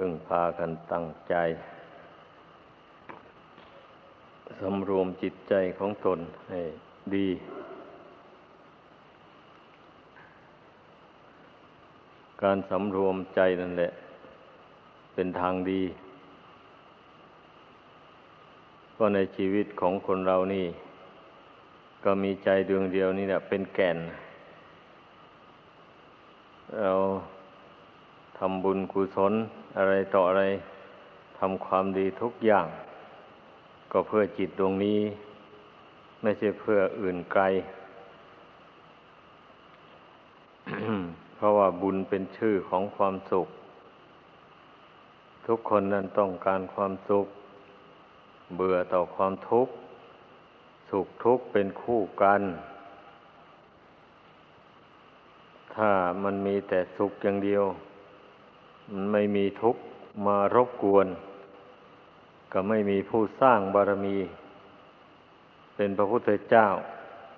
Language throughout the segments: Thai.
พึ่งพากันตั้งใจ สำรวมจิตใจของตนให้ดี การสำรวมใจนั่นแหละ เป็นทางดีเพราะในชีวิตของคนเรานี่ ก็มีใจดวงเดียวนี่แหละเป็นแก่น เรา ทำบุญกุศลอะไรต่ออะไรทำความดีทุกอย่าง ก็เพื่อจิตดวงนี้ ไม่ใช่เพื่ออื่นไกล เพราะว่าบุญเป็นชื่อของความสุข ทุกคนนั้นต้องการความสุข เบื่อต่อความทุกข์ สุขทุกข์เป็นคู่กัน ถ้ามันมีแต่สุขอย่างเดียว ไม่มีทุกข์มารบกวน ก็ไม่มีผู้สร้างบารมี เป็นพระพุทธเจ้า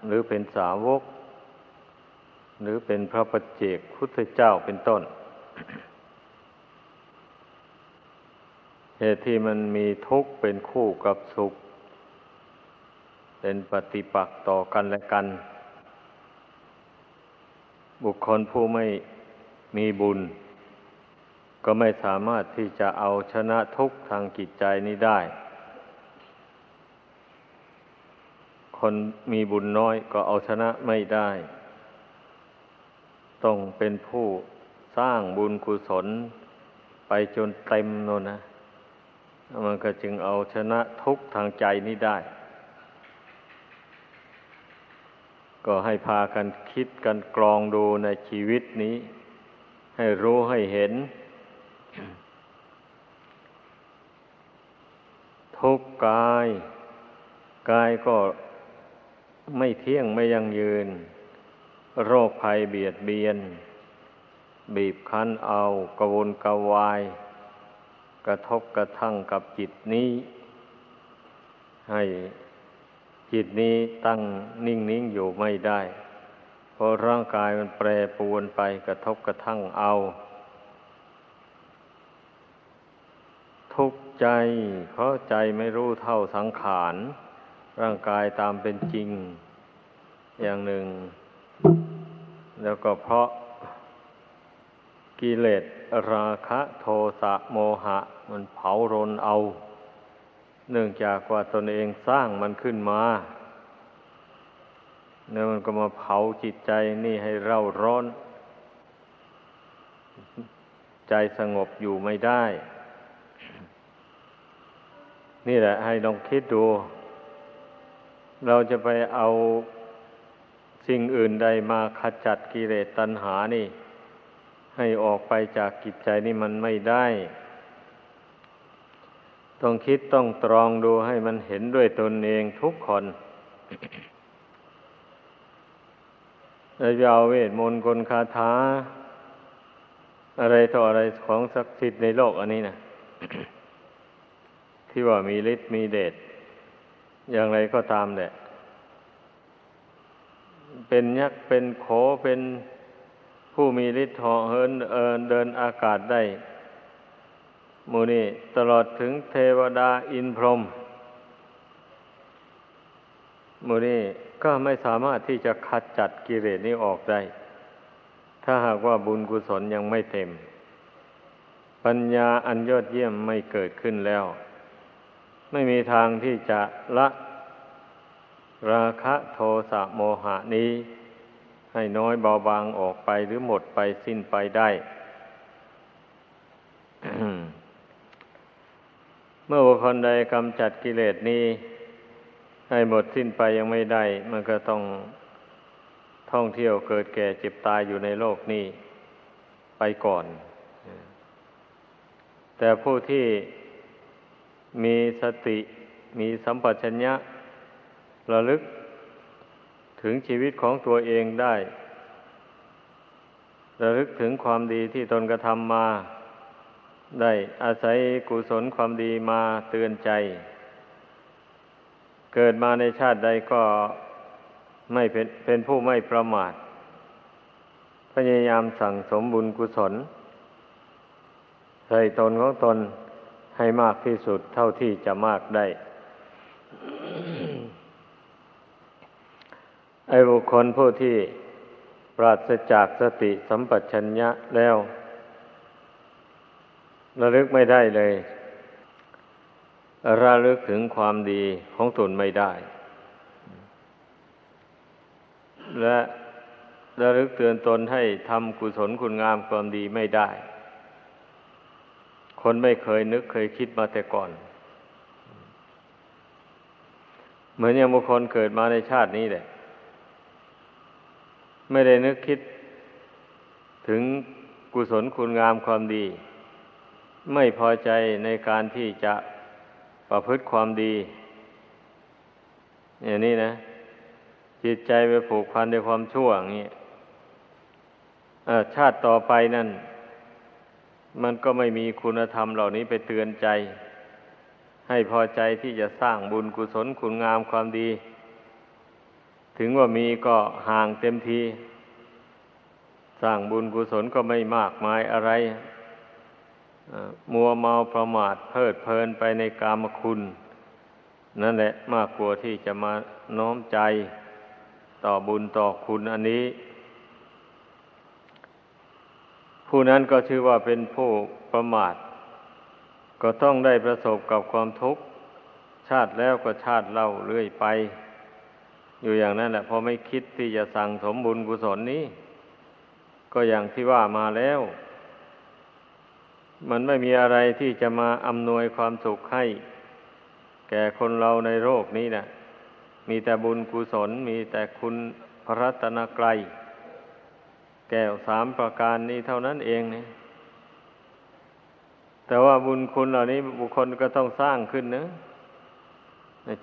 หรือเป็นสาวก หรือเป็นพระปัจเจกพุทธเจ้าเป็นต้นเหตุที่มันมีทุกข์เป็นคู่กับสุข เป็นปฏิปักษ์ต่อกันและกัน บุคคลผู้ไม่มีบุญ ก็ไม่สามารถที่จะเอาชนะทุกข์ทางจิตใจนี้ได้ คนมีบุญน้อยก็เอาชนะไม่ได้ ต้องเป็นผู้สร้างบุญกุศลไปจนเต็มโน่นนะ มันก็จึงเอาชนะทุกข์ทางใจนี้ได้ ก็ให้พากันคิดกันกรองดูในชีวิตนี้ ให้รู้ให้เห็น ทุกกาย กายก็ไม่เที่ยงไม่ยั่งยืน โรคภัยเบียดเบียน บีบคั้นเอากระวนกระวาย กระทบกระทั่งกับจิตนี้ ให้จิตนี้ตั้งนิ่งนิ่งอยู่ไม่ได้เพราะร่างกายมันแปรปรวนไปกระทบกระทั่งเอา ทุกข ใจ เพราะใจไม่รู้เท่าสังขาร ร่างกายตามเป็นจริง อย่างหนึ่ง แล้วก็เพราะกิเลสราคะโทสะโมหะ มันเผารนเอา เนื่องจากว่าตนเองสร้างมันขึ้นมาเนี่ยมันก็มาเผาจิตใจนี่ให้เร่าร้อน ใจสงบอยู่ไม่ได้ นี่แหละ ให้ลองคิดดู เราจะไปเอาสิ่งอื่นใดมาขจัดกิเลสตัณหานี่ ให้ออกไปจากกิจใจนี่มันไม่ได้ ต้องคิดต้องตรองดูให้มันเห็นด้วยตนเองทุกคนเราจะเอาเวทมนต์กลคาถาอะไรต่ออะไรของศักดิ์สิทธิ์ในโลกอันนี้นะ ที่ว่ามีฤทธิ์มีเดชอย่างไรก็ตามแหละ เป็นยักษ์เป็นโขเป็นผู้มีฤทธิ์เหาะเหินเอินเดินอากาศได้มูนี่ตลอดถึงเทวดาอินพรหมมูนี่ก็ไม่สามารถที่จะขัดจัดกิเลสนี้ออกได้ ถ้าหากว่าบุญกุศลยังไม่เต็ม ปัญญาอันยอดเยี่ยมไม่เกิดขึ้นแล้ว ไม่มีทางที่จะละราคะโทสะโมหะนี้ ให้น้อยเบาบางออกไปหรือหมดไปสิ้นไปได้ เมื่อบุคคลใดกำจัดกิเลสนี้ ให้หมดสิ้นไปยังไม่ได้ มันก็ต้องท่องเที่ยวเกิดแก่เจ็บตายอยู่ในโลกนี้ไปก่อน แต่ผู้ที่ มีสติมีสัมปชัญญะระลึกถึงชีวิตของตัวเองได้ ระลึกถึงความดีที่ตนกระทำมา ได้อาศัยกุศลความดีมาเตือนใจ เกิดมาในชาติใดก็ไม่เป็นเป็นผู้ไม่ประมาท พยายามสั่งสมบุญกุศลใใส่ตนของตน ให้มากที่สุดเท่าที่จะมากได้ ไอ้บุคคลผู้ที่ปราศจากสติสัมปชัญญะแล้วระลึกไม่ได้เลย ระลึกถึงความดีของตนไม่ได้ และระลึกเตือนตนให้ทำกุศลคุณงามความดีไม่ได้ คนไม่เคยนึกเคยคิดมาแต่ก่อน เหมือนอย่างบุคคลเกิดมาในชาตินี้แหละ ไม่ได้นึกคิดถึงกุศลคุณงามความดี ไม่พอใจในการที่จะประพฤติความดี อย่างนี้นะ จิตใจไปผูกพันในความชั่วอย่างนี้ชาติต่อไปนั่น มันก็ไม่มีคุณธรรมเหล่านี้ไปเตือนใจ ให้พอใจที่จะสร้างบุญกุศลคุณงามความดี ถึงว่ามีก็ห่างเต็มที สร้างบุญกุศลก็ไม่มากมายอะไร มัวเมาประมาทเพลิดเพลินไปในกามคุณ นั่นแหละมากกว่าที่จะมาน้อมใจต่อบุญต่อคุณอันนี้ ผู้นั้นก็ชื่อว่าเป็นผู้ประมาท ก็ต้องได้ประสบกับความทุกข์ ชาติแล้วก็ชาติเล่าเรื่อยไป อยู่อย่างนั้นแหละพอไม่คิดที่จะสั่งสมบุญกุศลนี้ ก็อย่างที่ว่ามาแล้ว มันไม่มีอะไรที่จะมาอำนวยความสุขให้ แก่คนเราในโลกนี้นะมีแต่บุญกุศลมีแต่คุณพระรัตนกรัย แก้วสามประการนี้เท่านั้นเองเนี่ยแต่ว่าบุญคุณเหล่านี้บุคคลก็ต้องสร้างขึ้นนะ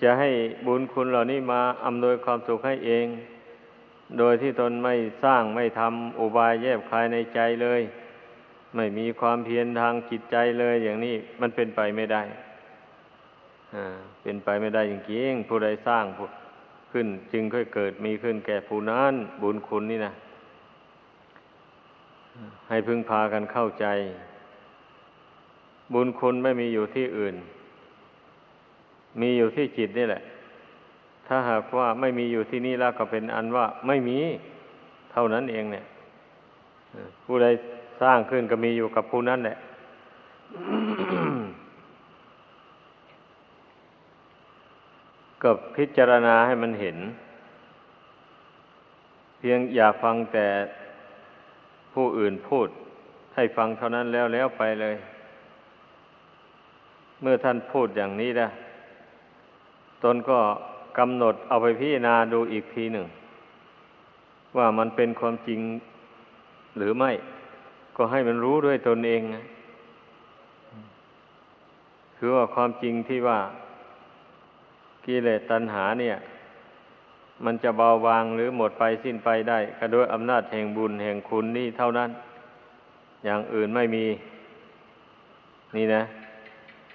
จะให้บุญคุณเหล่านี้มาอำนวยความสุขให้เอง โดยที่ตนไม่สร้างไม่ทำอุบายแยบคายในใจเลย ไม่มีความเพียรทางจิตใจเลยอย่างนี้มันเป็นไปไม่ได้อ่าเป็นไปไม่ได้จริงๆผู้ใดสร้างขึ้นจึงค่อยเกิดมีขึ้นแก่ผู้นั้นบุญคุณนี่นะ ให้พึงพากันเข้าใจ บุญคุณไม่มีอยู่ที่อื่น มีอยู่ที่จิตนี่แหละ ถ้าหากว่าไม่มีอยู่ที่นี่แล้วก็เป็นอันว่าไม่มีเท่านั้นเองเนี่ยผู้ใดสร้างขึ้นก็มีอยู่กับผู้นั้นแหละก็พิจารณาให้มันเห็น เพียงอย่าฟังแต่ ผู้อื่นพูดให้ฟังเท่านั้นแล้วแล้วไปเลย เมื่อท่านพูดอย่างนี้นะตนก็กำหนดเอาไปพิจารณาดูอีกทีหนึ่ง ว่ามันเป็นความจริงหรือไม่ ก็ให้มันรู้ด้วยตนเองคือว่าความจริงที่ว่ากิเลสตัณหาเนี่ย มันจะเบาบางหรือหมดไปสิ้นไปได้ก็ด้วยอำนาจแห่งบุญแห่งคุณนี่เท่านั้น อย่างอื่นไม่มี นี่นะ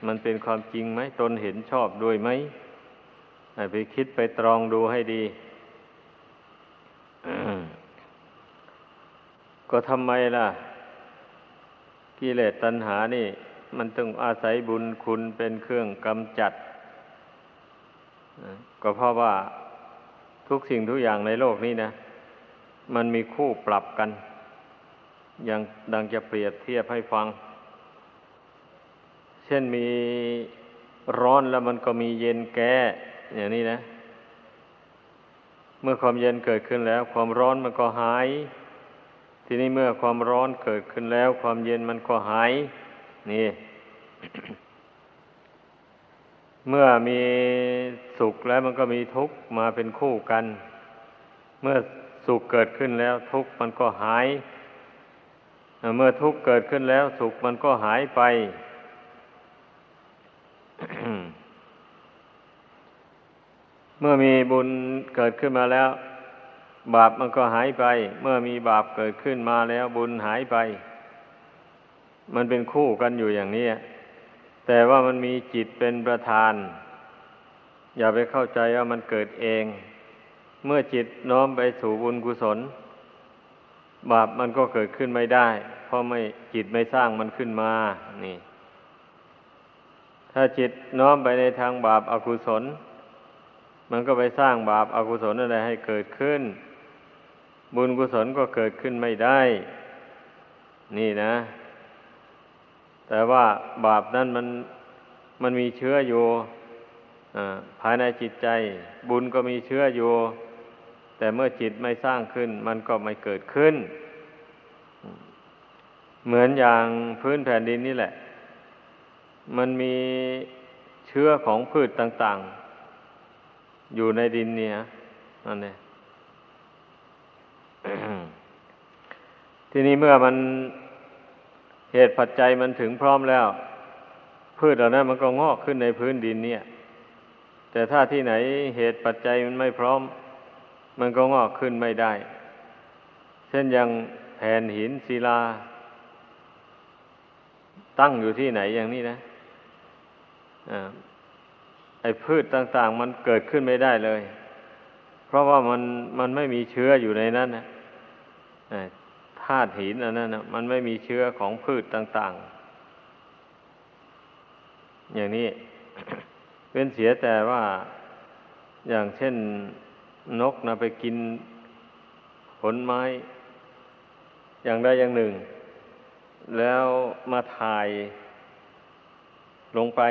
มันเป็นความจริงไหมตนเห็นชอบด้วยไหมไปคิดไปตรองดูให้ดีก็ทำไมล่ะ กิเลสตัณหานี่ มันต้องอาศัยบุญคุณเป็นเครื่องกำจัด ก็เพราะว่า ทุกสิ่งทุกอย่างในโลกนี้นะ มันมีคู่ปรับกัน อย่างดังจะเปรียบเทียบให้ฟัง เช่นมีร้อนแล้วมันก็มีเย็นแก้อย่างนี้นะ เมื่อความเย็นเกิดขึ้นแล้ว ความร้อนมันก็หาย ทีนี้เมื่อความร้อนเกิดขึ้นแล้ว ความเย็นมันก็หาย นี่ เมื่อมีสุขแล้วมันก็มีทุกข์มาเป็นคู่กัน เมื่อสุขเกิดขึ้นแล้วทุกข์มันก็หาย เมื่อทุกข์เกิดขึ้นแล้วสุขมันก็หายไปเมื่อมีบุญเกิดขึ้นมาแล้ว บาปมันก็หายไป เมื่อมีบาปเกิดขึ้นมาแล้วบุญหายไป มันเป็นคู่กันอยู่อย่างนี้ แต่ว่ามันมีจิตเป็นประธาน อย่าไปเข้าใจว่ามันเกิดเอง เมื่อจิตน้อมไปสู่บุญกุศล บาปมันก็เกิดขึ้นไม่ได้ เพราะไม่จิตไม่สร้างมันขึ้นมานี่ ถ้าจิตน้อมไปในทางบาปอากุศล มันก็ไปสร้างบาปอากุศลอะไรให้เกิดขึ้น บุญกุศลก็เกิดขึ้นไม่ได้ นี่นะ แต่ว่าบาปนั้นมันมันมีเชื้ออยู่ภายในจิตใจ บุญก็มีเชื้ออยู่ แต่เมื่อจิตไม่สร้างขึ้น มันก็ไม่เกิดขึ้น เหมือนอย่างพื้นแผ่นดินนี่แหละ มันมีเชื้อของพืชต่าง ๆ อยู่ในดินเนี่ยนั่นเองทีนี้เมื่อมัน เหตุปัจจัยมันถึงพร้อมแล้ว พืชเหล่านั้นมันก็งอกขึ้นในพื้นดินเนี่ย แต่ถ้าที่ไหนเหตุปัจจัยมันไม่พร้อม มันก็งอกขึ้นไม่ได้ เช่นอย่างแผ่นหินศิลา ตั้งอยู่ที่ไหนอย่างนี้นะอไอ้พืชต่าง ๆ มันเกิดขึ้นไม่ได้เลย เพราะว่ามันมันไม่มีเชื้ออยู่ในนั้นนะ ธาตุหินอันนั้นนะมันไม่มีเชื้อของพืชต่าง ๆ อย่างนี้ เป็นเสียแต่ว่าอย่างเช่นนกนะไปกินผลไม้ อย่างใดอย่างหนึ่ง แล้วมาถ่ายลงไป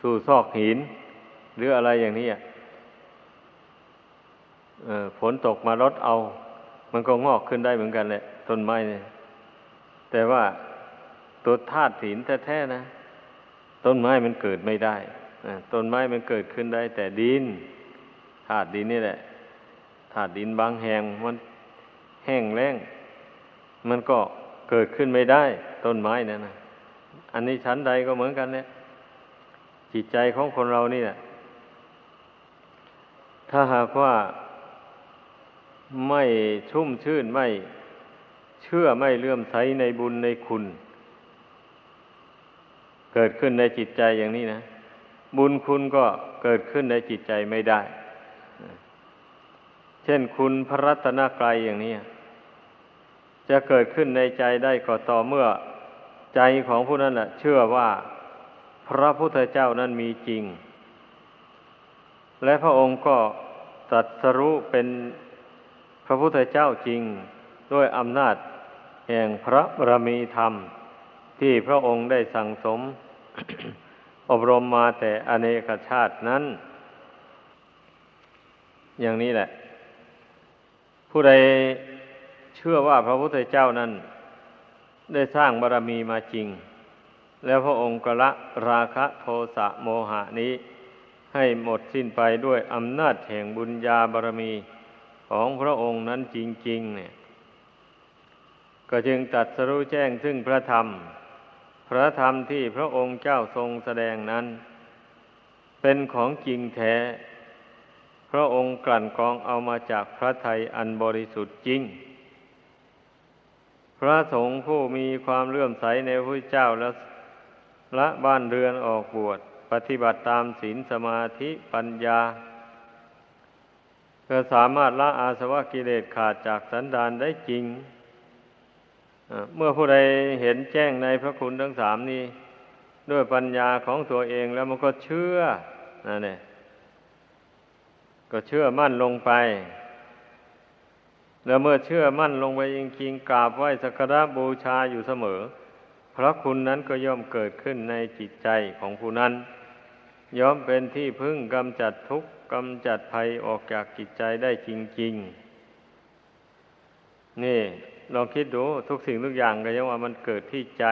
สู่ซอกหิน หรืออะไรอย่างนี้ฝนตกมาลดเอา มันก็งอกขึ้นได้เหมือนกันแหละต้นไม้เนี่ยแต่ว่าตัวธาตุหินแท้ๆนะ ต้นไม้มันเกิดไม่ได้ต้นไม้มันเกิดขึ้นได้ แต่ดินธาตุดินนี่แหละธาตุดินบางแห่งมันแห้งแล้ง มันก็เกิดขึ้นไม่ได้ ต้นไม้นั่นนะอันนี้ชั้นใดก็เหมือนกันเนี่ยจิตใจของคนเรานี่แหละถ้าหากว่า ไม่ชุ่มชื่นไม่เชื่อไม่เลื่อมใสในบุญในคุณ เกิดขึ้นในจิตใจอย่างนี้นะ บุญคุณก็เกิดขึ้นในจิตใจไม่ได้ เช่นคุณพระรัตนกรัยอย่างนี้จะเกิดขึ้นในใจได้ก็ต่อเมื่อใจของผู้นั้นแหละเชื่อว่าพระพุทธเจ้านั้นมีจริง และพระองค์ก็ตรัสรู้เป็น ระพุทธเจ้าจริงด้วยอำนาจแห่งพระบรมีธรรม ที่พระองค์ได้สั่งสม อบรมมาแต่อเนกชาตินั้น อย่างนี้แหละ ผู้ใดเชื่อว่าพระพุทธเจ้านั้น ได้สร้างบารรมีมาจริง แล้วพระองค์ก็ละราคะโทสะโมหะนี้ ให้หมดสิ้นไปด้วยอำนาจแห่งบุญญาบารรมี ของพระองค์นั้นจริง ๆ เนี่ย ก็จึงตัดสรู้แจ้งซึ่งพระธรรม พระธรรมที่พระองค์เจ้าทรงแสดงนั้น เป็นของจริงแท้ พระองค์กลั่นกรองเอามาจากพระไทยอันบริสุทธิ์จริง พระสงฆ์ผู้มีความเลื่อมใสในพระเจ้าและละบ้านเรือนออกบวช ปฏิบัติตามศีลสมาธิปัญญา ก็สามารถละอาสวะกิเลสขาดจากสันดานได้จริง เมื่อผู้ใดเห็นแจ้งในพระคุณทั้งสามนี้ ด้วยปัญญาของตัวเองแล้วมันก็เชื่อนั่นเองก็เชื่อมั่นลงไป แล้วเมื่อเชื่อมั่นลงไปจริงๆกราบไหว้สักการะบูชาอยู่เสมอ พระคุณนั้นก็ย่อมเกิดขึ้นในจิตใจของผู้นั้น ย่อมเป็นที่พึ่งกำจัดทุกข์กำจัดภัยออกจากจิตใจได้จริง ๆ นี่ลองคิดดูทุกสิ่งทุกอย่างก็ยังว่ามันเกิดที่ใจ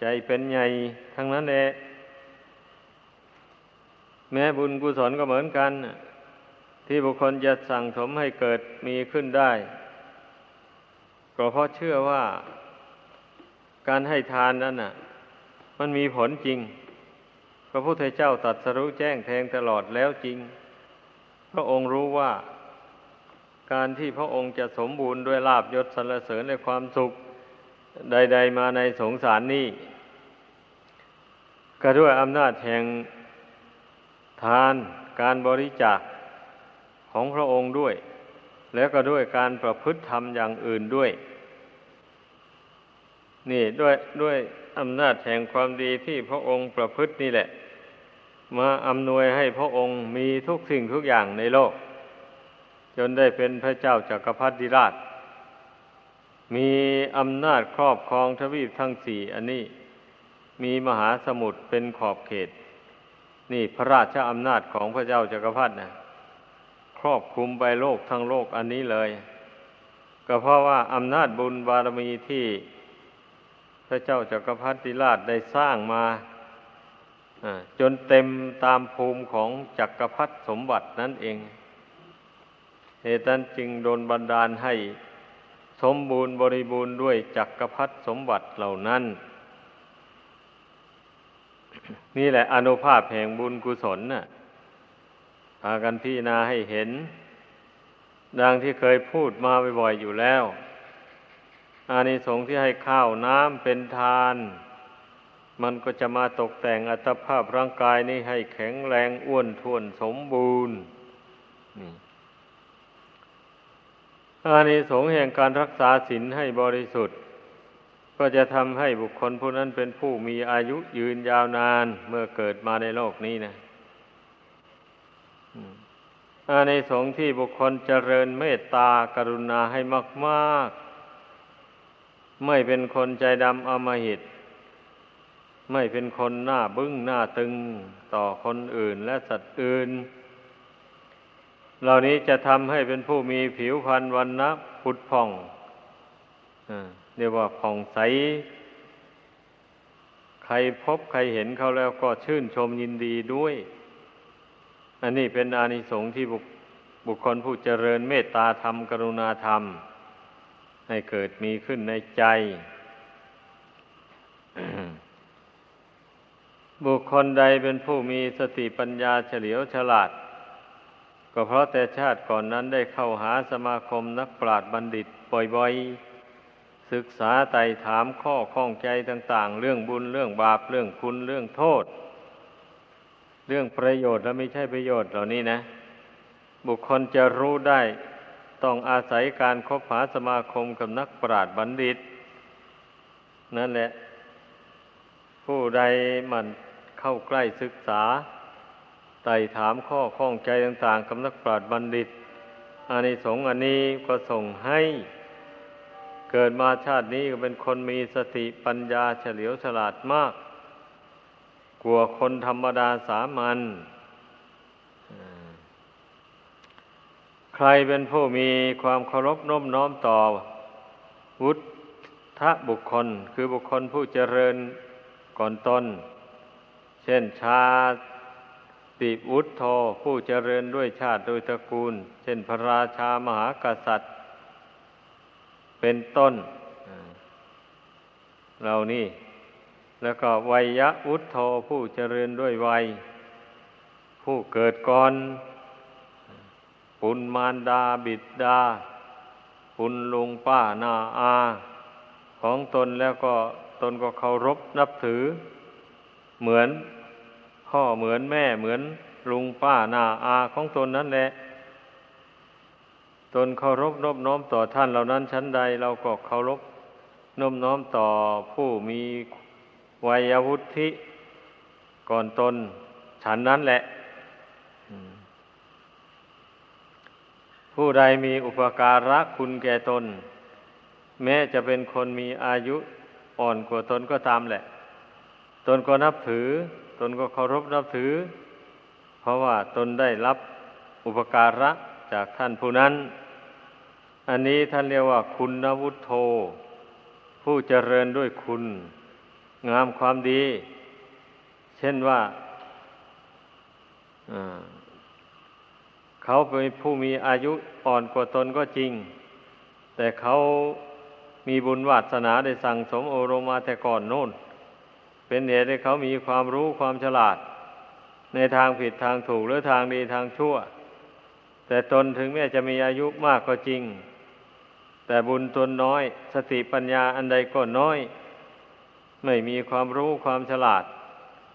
ใจเป็นใหญ่ทั้งนั้นแหละแม้บุญกุศลก็เหมือนกัน ที่บุคคลจะสั่งสมให้เกิดมีขึ้นได้ ก็เพราะเชื่อว่า การให้ทานนั้นน่ะ มันมีผลจริง พระพุทธเจ้าตรัสรู้แจ้งแทงตลอดแล้วจริง พระองค์รู้ว่า การที่พระองค์จะสมบูรณ์ด้วยลาบยศสรรเสริญในความสุข ใด ๆ มาในสงสารนี้ก็ด้วยอำนาจแห่งทานการบริจาคของพระองค์ด้วย แล้วก็ด้วยการประพฤติธรรมอย่างอื่นด้วย นี่ด้วยด้วยอำนาจแห่งความดีที่พระองค์ประพฤตินี่แหละ มาอำนวยให้พระองค์มีทุกสิ่งทุกอย่างในโลก จนได้เป็นพระเจ้าจากักรพรรดิราช มีอำนาจครอบครองทวีปทั้งสี่อันนี้ มีมหาสมุทรเป็นขอบเขต นี่พระราชอำนาจของพระเจ้าจากักรพรรดินะครอบคุมไปโลกทั้งโลกอันนี้เลย ก็เพราะว่าอำนาจบุญบารมีที่ พระเจ้าจากักรพรรดิราชได้สร้างมาจนเต็มตามภูมิของจักรพรรดิสมบัตินั่นเอง เหตุนั้นจึงโดนบันดาลให้สมบูรณ์บริบูรณ์ด้วยจักรพรรดิสมบัติเหล่านั้น นี่แหละอนุภาพแห่งบุญกุศลน่ะพากันพิจารณาให้เห็น ดังที่เคยพูดมาบ่อยๆอยู่แล้ว อานิสงส์ที่ให้ข้าวน้ำเป็นทาน มันก็จะมาตกแต่งอัตภาพร่างกายนี้ให้แข็งแรงอ้วนท้วนสมบูรณ์อานิสงส์แห่งการรักษาศีลให้บริสุทธิ์ ก็จะทำให้บุคคลผู้นั้นเป็นผู้มีอายุยืนยาวนานเมื่อเกิดมาในโลกนี้นะอาในสงส์ที่บุคคลเจริญเมตตากรุณาให้มาก ๆ ไม่เป็นคนใจดำอมหิต ไม่เป็นคนหน้าบึ้งหน้าตึงต่อคนอื่นและสัตว์อื่น เหล่านี้จะทำให้เป็นผู้มีผิวพรรณวันนะพุดผ่องเรียกว่าผ่องใส ใครพบใครเห็นเขาแล้วก็ชื่นชมยินดีด้วย อันนี้เป็นอานิสงส์ที่บุคบุคคลผู้เจริญเมตตาธรรม กรุณาธรรม ให้เกิดมีขึ้นในใจ บุคคลใดเป็นผู้มีสติปัญญาเฉลียวฉลาด ก็เพราะแต่ชาติก่อนนั้นได้เข้าหาสมาคมนักปราชญ์บัณฑิตบ่อยๆ ศึกษาไต่ถามข้อข้องใจต่าง ๆ เรื่องบุญเรื่องบาปเรื่องคุณเรื่องโทษ เรื่องประโยชน์และไม่ใช่ประโยชน์เหล่านี้นะ บุคคลจะรู้ได้ ต้องอาศัยการคบหาสมาคมกับนักปราชญ์บัณฑิต นั่นแหละ ผู้ใดมันเข้าใกล้ศึกษาไต่ถามข้อข้องใจต่างๆกับนักปราชญ์บัณฑิตอานิสงส์อันนี้ก็ส่งให้ เกิดมาชาตินี้ก็เป็นคนมีสติปัญญาเฉลียวฉลาดมาก กลัวคนธรรมดาสามัญ ใครเป็นผู้มีความเคารพน้มน้อมต่อ วุฒะบุคคล คือบุคคลผู้เจริญก่อนตนเช่นชาติวุฒโธผู้เจริญด้วยชาติโดยตระกูล เช่นพระราชามหากษัตริย์ เป็นต้นเรานี่ แล้วก็วัยยะอุทโธผู้เจริญด้วยวัย ผู้เกิดก่อน ปุณมารดาบิดดาปุณลุงป้านาอา ของตนแล้วก็ตนก็เคารพนับถือ เหมือนพ่อเหมือนแม่เหมือนลุงป้านาอาของตนนั่นแหละ ตนเคารพนบน้อมต่อท่านเหล่านั้นชั้นใดเราก็เคารพนบน้อมต่อผู้มีวัยวุฒิก่อนตนฉันนั้นแหละ ผู้ใดมีอุปการะคุณแก่ตน แม้จะเป็นคนมีอายุอ่อนกว่าตนก็ตามแหละ ตนก็นับถือ ตนก็เคารพนับถือ เพราะว่าตนได้รับอุปการะจากท่านผู้นั้น อันนี้ท่านเรียกว่าคุณนวุฒโธ ผู้เจริญด้วยคุณ งามความดี เช่นว่า เขาเป็นผู้มีอายุอ่อนกว่าตนก็จริง แต่เขามีบุญวาสนาได้สั่งสมโอรมาแต่ก่อนโน้น เป็นเหตุให้เขามีความรู้ความฉลาด ในทางผิดทางถูกหรือทางดีทางชั่ว แต่ตนถึงแม้จะมีอายุมากก็จริง แต่บุญตนน้อย สติปัญญาอันใดก็น้อย ไม่มีความรู้ความฉลาด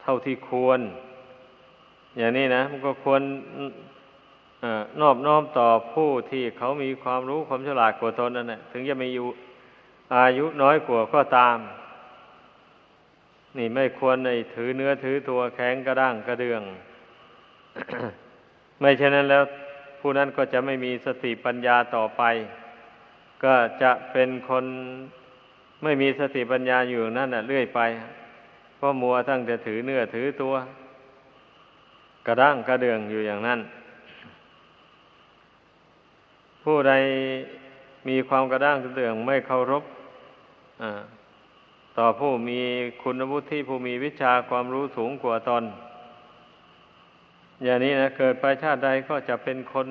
เท่าที่ควร อย่างนี้นะ มันก็ควร นอบน้อมต่อผู้ที่เขามีความรู้ความฉลาดกว่าตนนั่นแหละถึงจะมีอยู่อายุน้อยกว่าก็ตาม นี่ไม่ควรในถือเนื้อถือตัวแข็งกระด้างกระเดือง ไม่เช่นนั้นแล้วผู้นั้นก็จะไม่มีสติปัญญาต่อไป ก็จะเป็นคนไม่มีสติปัญญาอยู่นั่นน่ะเรื่อยไปเพราะมัวทั้งจะถือเนื้อถือตัว กระด้างกระเดืองอยู่อย่างนั้น ผู้ใดมีความกระด้างกระเดื่องไม่เคารพต่อผู้มีคุณวุฒิผู้มีวิชาความรู้สูงกว่าตน อย่างนี้นะเกิดไปชาติใดก็จะเป็นคน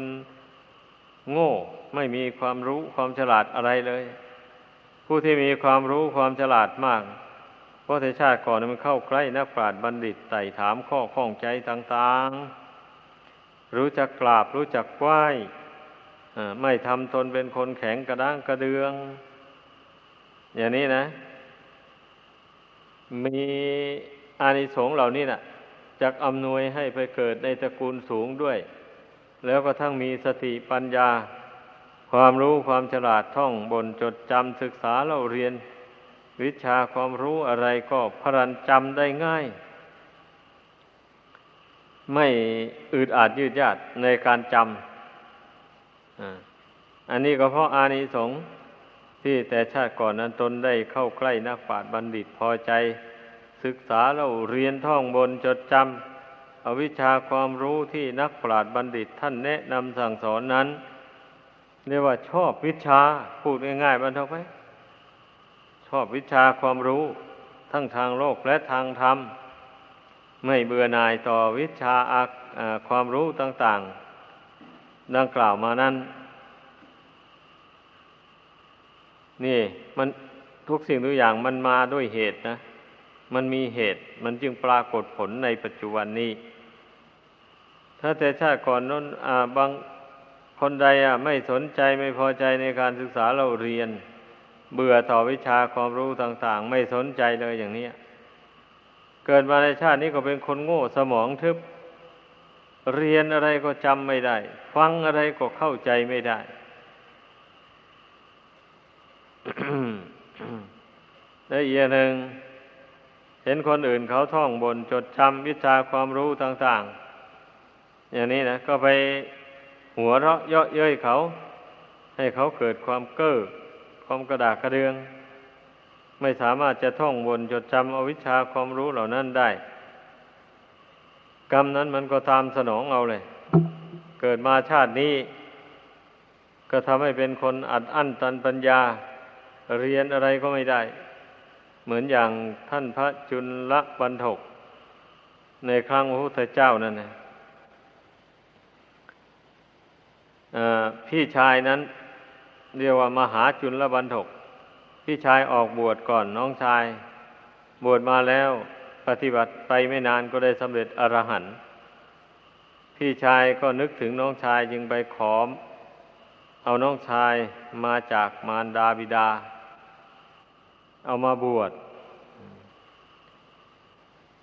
โง่ไม่มีความรู้ความฉลาดอะไรเลย ผู้ที่มีความรู้ความฉลาดมากเพราะในชาติก่อนมันเข้าใกล้นักปราชญ์บัณฑิตไต่ถามข้อข้องใจต่าง ๆ รู้จักกราบรู้จักไหว้ ไม่ทำตนเป็นคนแข็งกระด้างกระเดือง อย่างนี้นะ มีอานิสงส์เหล่านี้นะ่ะจักอำนวยให้ไปเกิดในตระกูลสูงด้วย แล้วก็ทั้งมีสติปัญญา ความรู้ความฉลาดท่องบนจดจำศึกษาเราเรียน วิชาความรู้อะไรก็พรันจำได้ง่าย ไม่อึดอาดยืดยาดในการจำ อันนี้ก็เพราะอานิสงส์ที่แต่ชาติก่อนนั้นตนได้เข้าใกล้นักปราชญ์บัณฑิตพอใจ ศึกษาเราเรียนท่องบนจดจำอวิชาความรู้ที่นักปราชญ์บัณฑิตท่านแนะนำสั่งสอนนั้นเรียกว่าชอบวิชาพูดง่ายๆบรรทกไหมชอบวิชาความรู้ทั้งทางโลกและทางธรรม ไม่เบื่อหน่ายต่อวิชาความรู้ต่างๆ ดังกล่าวมานั้นนี่มันทุกสิ่งทุกอย่างมันมาด้วยเหตุนะ มันมีเหตุ มันจึงปรากฏผลในปัจจุบันนี้ ถ้าแต่ชาติก่อนนั้นบางคนใดอะไม่สนใจไม่พอใจในการศึกษาเราเรียน เบื่อต่อวิชาความรู้ต่าง ๆ ไม่สนใจเลยอย่างนี้เกิดมาในชาตินี้ก็เป็นคนโง่สมองทึบ เรียนอะไรก็จำไม่ได้ ฟังอะไรก็เข้าใจไม่ได้ และอีกอย่างหนึ่ง เห็นคนอื่นเขาท่องบน จดจำวิชาความรู้ต่าง ๆ อย่างนี้นะ ก็ไปหัวเราะเยาะเย้ยเขา ให้เขาเกิดความเก้อความกระดากกระเดือง ไม่สามารถจะท่องบนจดจำเอาวิชาความรู้เหล่านั้นได้ กรรมนั้นมันก็ตามสนองเอาเลย เกิดมาชาตินี้ ก็ทำให้เป็นคนอัดอั้นตันปัญญา เรียนอะไรก็ไม่ได้ เหมือนอย่างท่านพระจุลบรรทกในครั้งพระพุทธเจ้านั่นนะพี่ชายนั้น เรียกว่ามหาจุลบรรทกพี่ชายออกบวชก่อนน้องชาย บวชมาแล้ว ปฏิบัติไปไม่นานก็ได้สำเร็จอรหันต์พี่ชายก็นึกถึงน้องชายจึงไปขอม เอาน้องชายมาจากมารดาบิดา เอามาบวช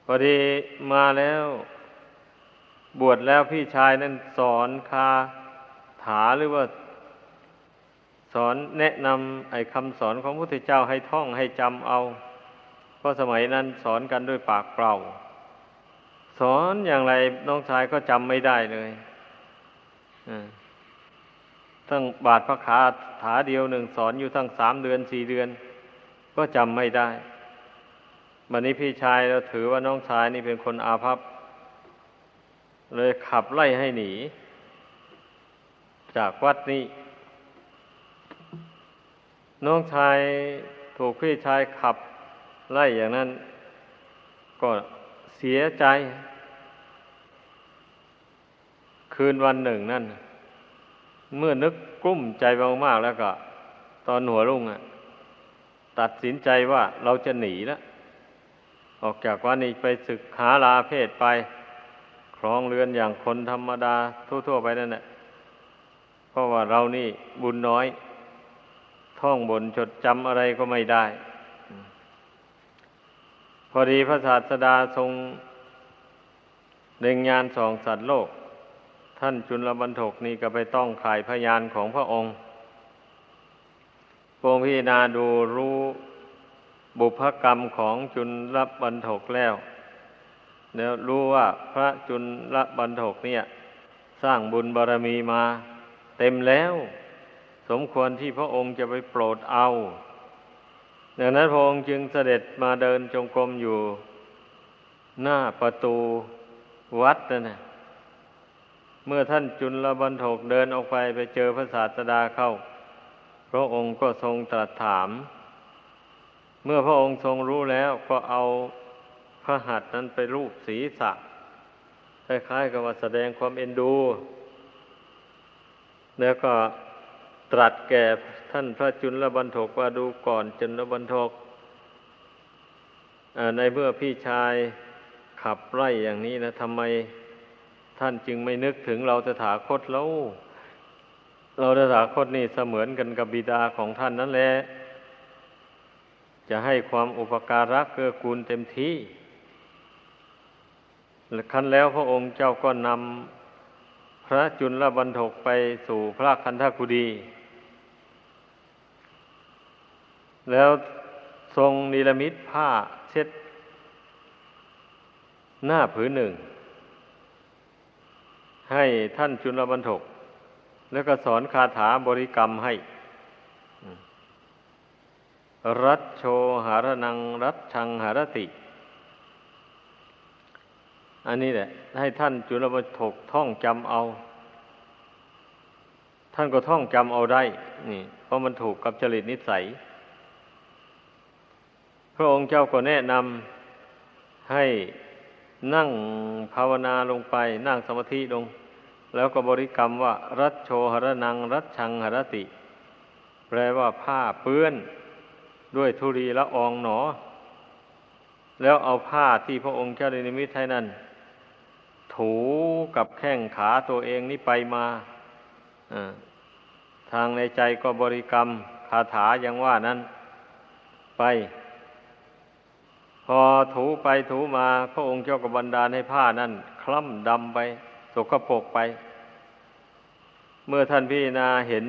พอดีมาแล้ว บวชแล้วพี่ชายนั้นสอนคาถาหรือว่า สอนแนะนำไอ้คำสอนของพระพุทธเจ้าให้ท่องให้จำเอา เพราะสมัยนั้นสอนกันด้วยปากเปล่า สอนอย่างไรน้องชายก็จำไม่ได้เลยตั้งบาทพระขาถาเดียวหนึ่งสอนอยู่ทั้งสามเดือนสี่เดือน ก็จำไม่ได้วันนี้พี่ชายเราถือว่าน้องชายนี่เป็นคนอาภัพ เลยขับไล่ให้หนี จากวัดนี้ น้องชายถูกพี่ชายขับ ไล่อย่างนั้น ก็เสียใจ คืนวันหนึ่งนั่น เมื่อนึกกลุ้มใจมากๆแล้วก็ ตอนหัวรุ่งอะตัดสินใจว่าเราจะหนีแล้วออกจากวันนี้ไปศึกหาลาเพศไป ครองเรือนอย่างคนธรรมดาทั่วๆไปนั่นแหละเพราะว่าเรานี่บุญน้อย ท่องบนจดจำอะไรก็ไม่ได้ พอดีพระศาสดาทรงเด่งงานสองสัตว์โลก ท่านจุลบรรทกนี่ก็ไปต้องขายพยานของพระองค์พระองพิจารณาดูรู้บุพกรรมของจุลบรรทกแล้วแล้วรู้ว่าพระจุลบรรทกเนี่ย สร้างบุญบารรมีมาเต็มแล้ว สมควรที่พระองค์จะไปโปรดเอา ดังนั้นพระองค์จึงเสด็จมาเดินจงกรมอยู่หน้าประตูวัดนั่นนะเมื่อท่านจุลบรรทกเดินออกไปไปเจอพระศาสดาเข้า พระองค์ก็ทรงตรัสถาม เมื่อพระองค์ทรงรู้แล้วก็เอาพระหัตถ์นั้นไปรูปศีรษะคล้ายๆกับว่าแสดงความเอ็นดู แล้วก็ตรัสแก่ ท่านพระจุลบรรทกว่าดูก่อนจุลบรรทกในเมื่อพี่ชายขับไล่อย่างนี้นะทำไมท่านจึงไม่นึกถึงเราตถาคตแล้ว เราตถาคตนี่เสมือนกันกับบิดาของท่านนั่นแหละจะให้ความอุปการะเกื้อกูลเต็มที่คันแล้วพระองค์เจ้าก็นำพระจุลบรรทกไปสู่พระคันธกุดี แล้วทรงนิรมิตผ้าเช็ด หน้าผืนหนึ่ง ให้ท่านจุลบรรทก แล้วก็สอนคาถาบริกรรมให้ รัตโชหารนัง รัตชังหารติ อันนี้แหละ ให้ท่านจุลบรรทกท่องจำเอา ท่านก็ท่องจำเอาได้ นี่ เพราะมันถูกกับจริตนิสัย ระองค์เจ้าก็แนะนำให้นั่งภาวนาลงไป นั่งสมาธิลง แล้วก็บริกรรมว่า รัตโชหรนัง รัตชังหรติ แปลว่าผ้าเปื้อน ด้วยธุรีละอองหนอ แล้วเอาผ้าที่พระองค์เจ้าได้นิมิตให้นั้น ถูกับแข้งขาตัวเองนี่ไปมาทางในใจก็บริกรรมคาถาอย่างว่านั้น ไป พอถูไปถูมา พระองค์เจ้าก็บันดาลให้ผ้านั่นคล้ำดำไปสกปรกไป เมื่อท่านพิจารณาเห็น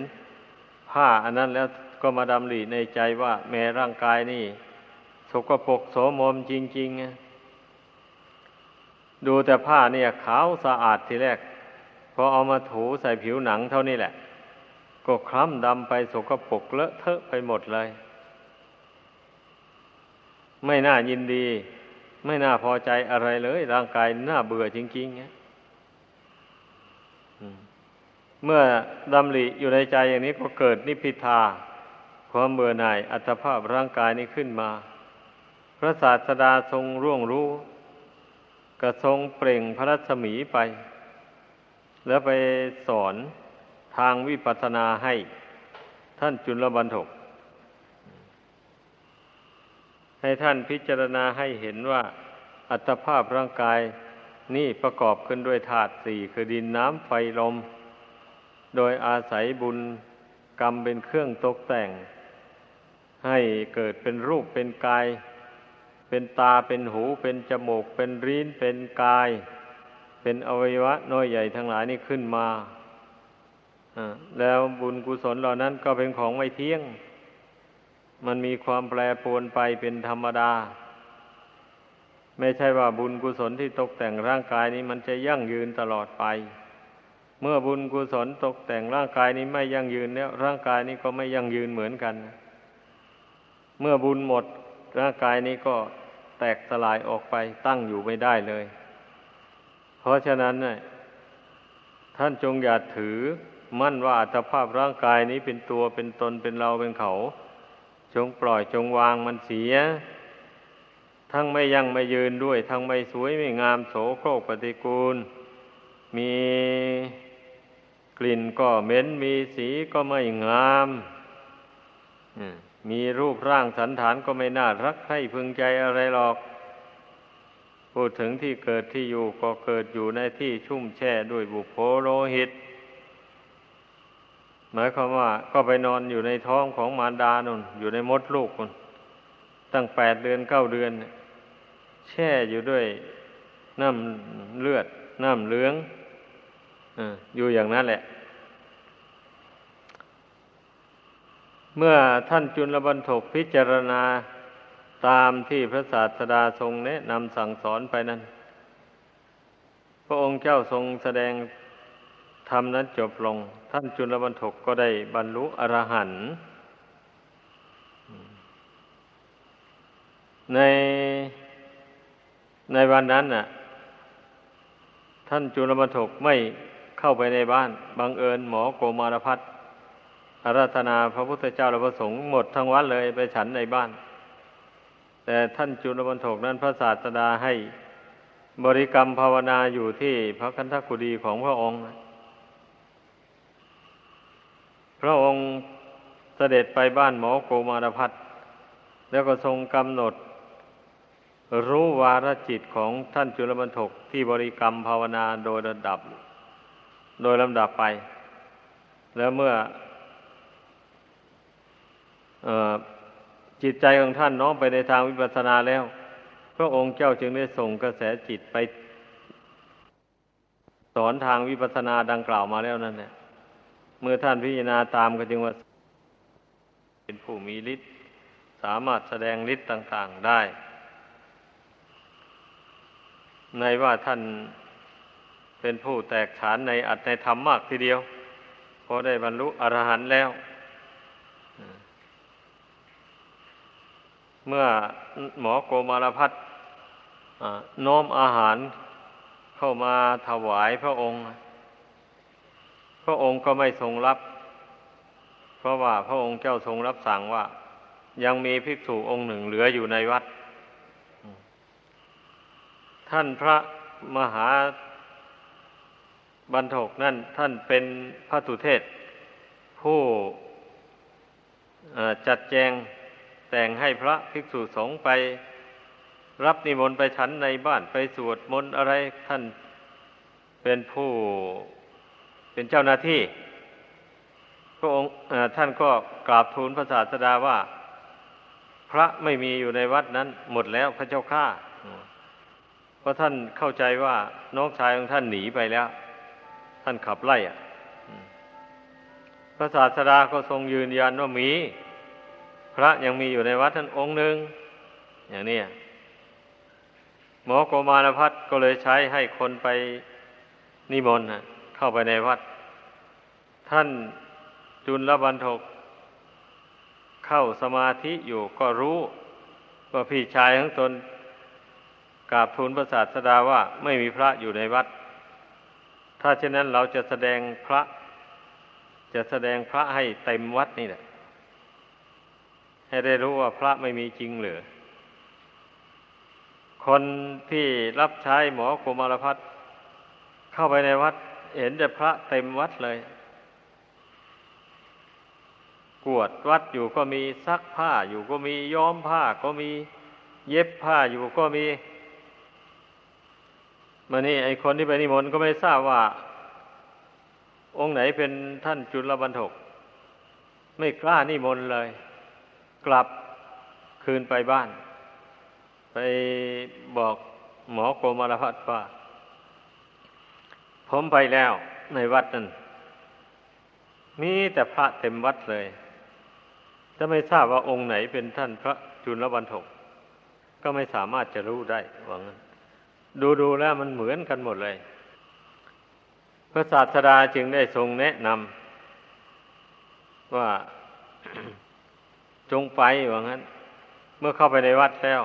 ผ้าอันนั้นแล้วก็มาดำริในใจว่าแม้ร่างกายนี่ สกปรกโสมมจริง ๆ ดูแต่ผ้าเนี่ยขาวสะอาดทีแรกพอเอามาถูใส่ผิวหนังเท่านี้แหละ ก็คล้ำดำไปสกปรกเลอะเทอะไปหมดเลย ไม่น่ายินดี ไม่น่าพอใจอะไรเลย ร่างกายน่าเบื่อจริงๆเงี้ยเมื่อดำริอยู่ในใจอย่างนี้ก็เกิดนิพิทา ความเบื่อหน่ายอัตภาพร่างกายนี้ขึ้นมา พระศาสดาทรงร่วงรู้กระทรงเปล่งพระรัศมีไป แล้วไปสอนทางวิปัสสนาให้ ท่านจุลบรรทก ให้ท่านพิจารณาให้เห็นว่าอัตภาพร่างกายนี่ประกอบขึ้นด้วยธาตุสี่คือดินน้ำไฟลม โดยอาศัยบุญกรรมเป็นเครื่องตกแต่ง ให้เกิดเป็นรูปเป็นกาย เป็นตาเป็นหูเป็นจมูก เป็นรีนเป็นกาย เป็นอวัยวะน้อยใหญ่ทั้งหลายนี่ขึ้นมาแล้วบุญกุศลเหล่านั้นก็เป็นของไม่เที่ยง มันมีความแปรปรวนไปเป็นธรรมดา ไม่ใช่ว่าบุญกุศลที่ตกแต่งร่างกายนี้มันจะยั่งยืนตลอดไป เมื่อบุญกุศลตกแต่งร่างกายนี้ไม่ยั่งยืนแล้วร่างกายนี้ก็ไม่ยั่งยืนเหมือนกัน เมื่อบุญหมดร่างกายนี้ก็แตกสลายออกไปตั้งอยู่ไม่ได้เลย เพราะฉะนั้นเนี่ยท่านจงอย่าถือมั่นว่าอัตภาพร่างกายนี้เป็นตัวเป็นตนเป็นเราเป็นเขา จงปล่อยจงวางมันเสีย ทั้งไม่ยังไม่ยืนด้วย ทั้งไม่สวยไม่งามโสโครกปฏิกูล มีกลิ่นก็เหม็นมีสีก็ไม่งามมีรูปร่างสันฐานก็ไม่น่ารักใครพึงใจอะไรหรอก พูดถึงที่เกิดที่อยู่ก็เกิดอยู่ในที่ชุ่มแช่ด้วยบุโพโลหิต หมายความว่าก็ไปนอนอยู่ในท้องของมารดานุนอยู่ในมดลูกนตั้งแปดเดือนเก้าเดือน แช่อยู่ด้วยน้ำเลือด น้ำเหลืองอยู่อย่างนั้นแหละ เมื่อท่านจุลบรรทกพิจารณาตามที่พระศาสดาทรงแนะนำสั่งสอนไปนั้น พระองค์เจ้าทรงแสดง ธรรมนั้นจบลง ท่านจุลบรรทกก็ได้บรรลุอรหันต์ในในวันนั้นน่ะ ท่านจุลบรรทกไม่เข้าไปในบ้าน บังเอิญหมอโกมารพัฒอาราธนาพระพุทธเจ้าและพระสงฆ์หมดทั้งวัดเลยไปฉันในบ้าน แต่ท่านจุลบรรทกนั้นพระศาสดาให้บริกรรมภาวนาอยู่ที่พระคันธกุฎีของพระองค์ พระองค์เสด็จไปบ้านหมอโกมารพัฒแล้วก็ทรงกำหนด รู้วาระจิตของท่านจุลบรรทกที่บริกรรมภาวนาโดยระดับ โดยลำดับไป แล้วเมื่ออจิตใจของท่านน้อมไปในทางวิปัสสนาแล้ว พระองค์เจ้าจึงได้ส่งกระแสจิตไป สอนทางวิปัสสนาดังกล่าวมาแล้วนั่นแหละ เมื่อท่านพิจารณาตามก็จึงว่า เป็นผู้มีฤทธิ์สามารถแสดงฤทธิ์ต่าง ๆได้ ในว่าท่านเป็นผู้แตกฉานในอัตในธรรมมากทีเดียวพอได้บรรลุอรหันต์แล้ว เมื่อหมอโกมารพัฒน้อมอาหารเข้ามาถวายพระองค์ พระองค์ก็ไม่ทรงรับ เพราะว่าพระองค์เจ้าทรงรับสั่งว่า ยังมีภิกษุองค์หนึ่งเหลืออยู่ในวัด ท่านพระมหาบรรทกนั่นท่านเป็นพระสุเทศ ผู้จัดแจงแต่งให้พระภิกษุสงฆ์ไป รับนิมนต์ไปฉันในบ้านไปสวดมนต์อะไรท่านเป็นผู้ เป็นเจ้าหน้าที่ พระองค์ท่านก็กราบทูลพระศาสดาว่า พระไม่มีอยู่ในวัดนั้น หมดแล้วพระเจ้าข้าเพราะท่านเข้าใจว่าน้องชายของท่านหนีไปแล้ว ท่านขับไล่อะพระศาสดาก็ทรงยืนยันว่ามี พระยังมีอยู่ในวัดท่านองค์หนึ่งอย่างนี้หมอโกมารพัฒก็เลยใช้ให้คนไปนิมนต์ เข้าไปในวัด ท่านจุลบันทก เข้าสมาธิอยู่ก็รู้ ว่าพี่ชายของตนกราบทูลพระศาสดาว่าไม่มีพระอยู่ในวัด ถ้าเช่นนั้นเราจะแสดงพระ จะแสดงพระให้เต็มวัดนี่แหละ ให้ได้รู้ว่าพระไม่มีจริงหรือ คนที่รับใช้หมอโกมารพัฒเข้าไปในวัด เห็นแต่พระเต็มวัดเลย กวดวัดอยู่ก็มีซักผ้าอยู่ก็มีย้อมผ้าก็มีเย็บผ้าอยู่ก็มีมานี่ไอคนที่ไปนิมนต์ก็ไม่ทราบว่า องค์ไหนเป็นท่านจุลบรรทก ไม่กล้านิมนต์เลย กลับคืนไปบ้าน ไปบอกหมอโกมารพัฒว่า ผมไปแล้วในวัดนั้นมีแต่พระเต็มวัดเลยจะไม่ทราบว่าองค์ไหนเป็นท่านพระจุลบรรทกก็ไม่สามารถจะรู้ได้ว่างั้นดูดูแล้วมันเหมือนกันหมดเลย พระศาสดาจึงได้ทรงแนะนำว่าจงไปว่างั้น เมื่อเข้าไปในวัดแล้ว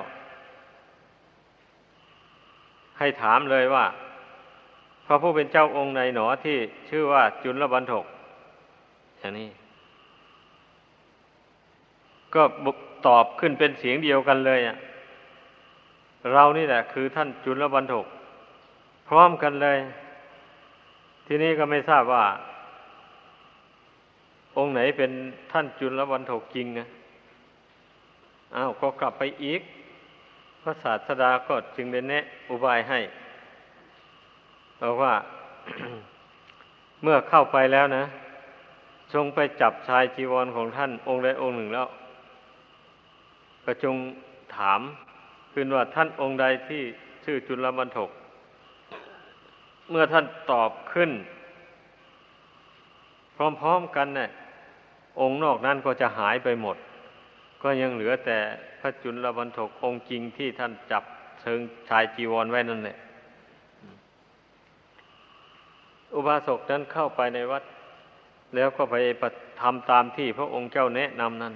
ให้ถามเลยว่า พระผู้เป็นเจ้าองค์ในหนอที่ชื่อว่าจุลบันทกอย่างนี้ ก็ตอบขึ้นเป็นเสียงเดียวกันเลยอะเรานี่แหละ คือท่านจุลบรรทก พร้อมกันเลย ทีนี้ก็ไม่ทราบว่า องค์ไหนเป็นท่านจุลบรรทกจริงนะอ้าวก็กลับไปอีกพระศาสดาก็จึงได้แนะอุบายให้ บอกว่า เมื่อเข้าไปแล้วนะจงไปจับชายจีวรของท่านองค์ใดองค์หนึ่งแล้วก็จงถามขึ้นว่าท่านองค์ใดที่ชื่อจุลบรรทก เมื่อท่านตอบขึ้น พร้อมๆกันเนี่ยองค์นอกนั้นก็จะหายไปหมด ก็ยังเหลือแต่พระจุลบรรทกองค์จริงที่ท่านจับเชิงชายจีวรไว้นั่นแหละ อุบาสกนั้นเข้าไปในวัด แล้วก็ไปทำตามที่พระองค์เจ้าแนะนำนั้น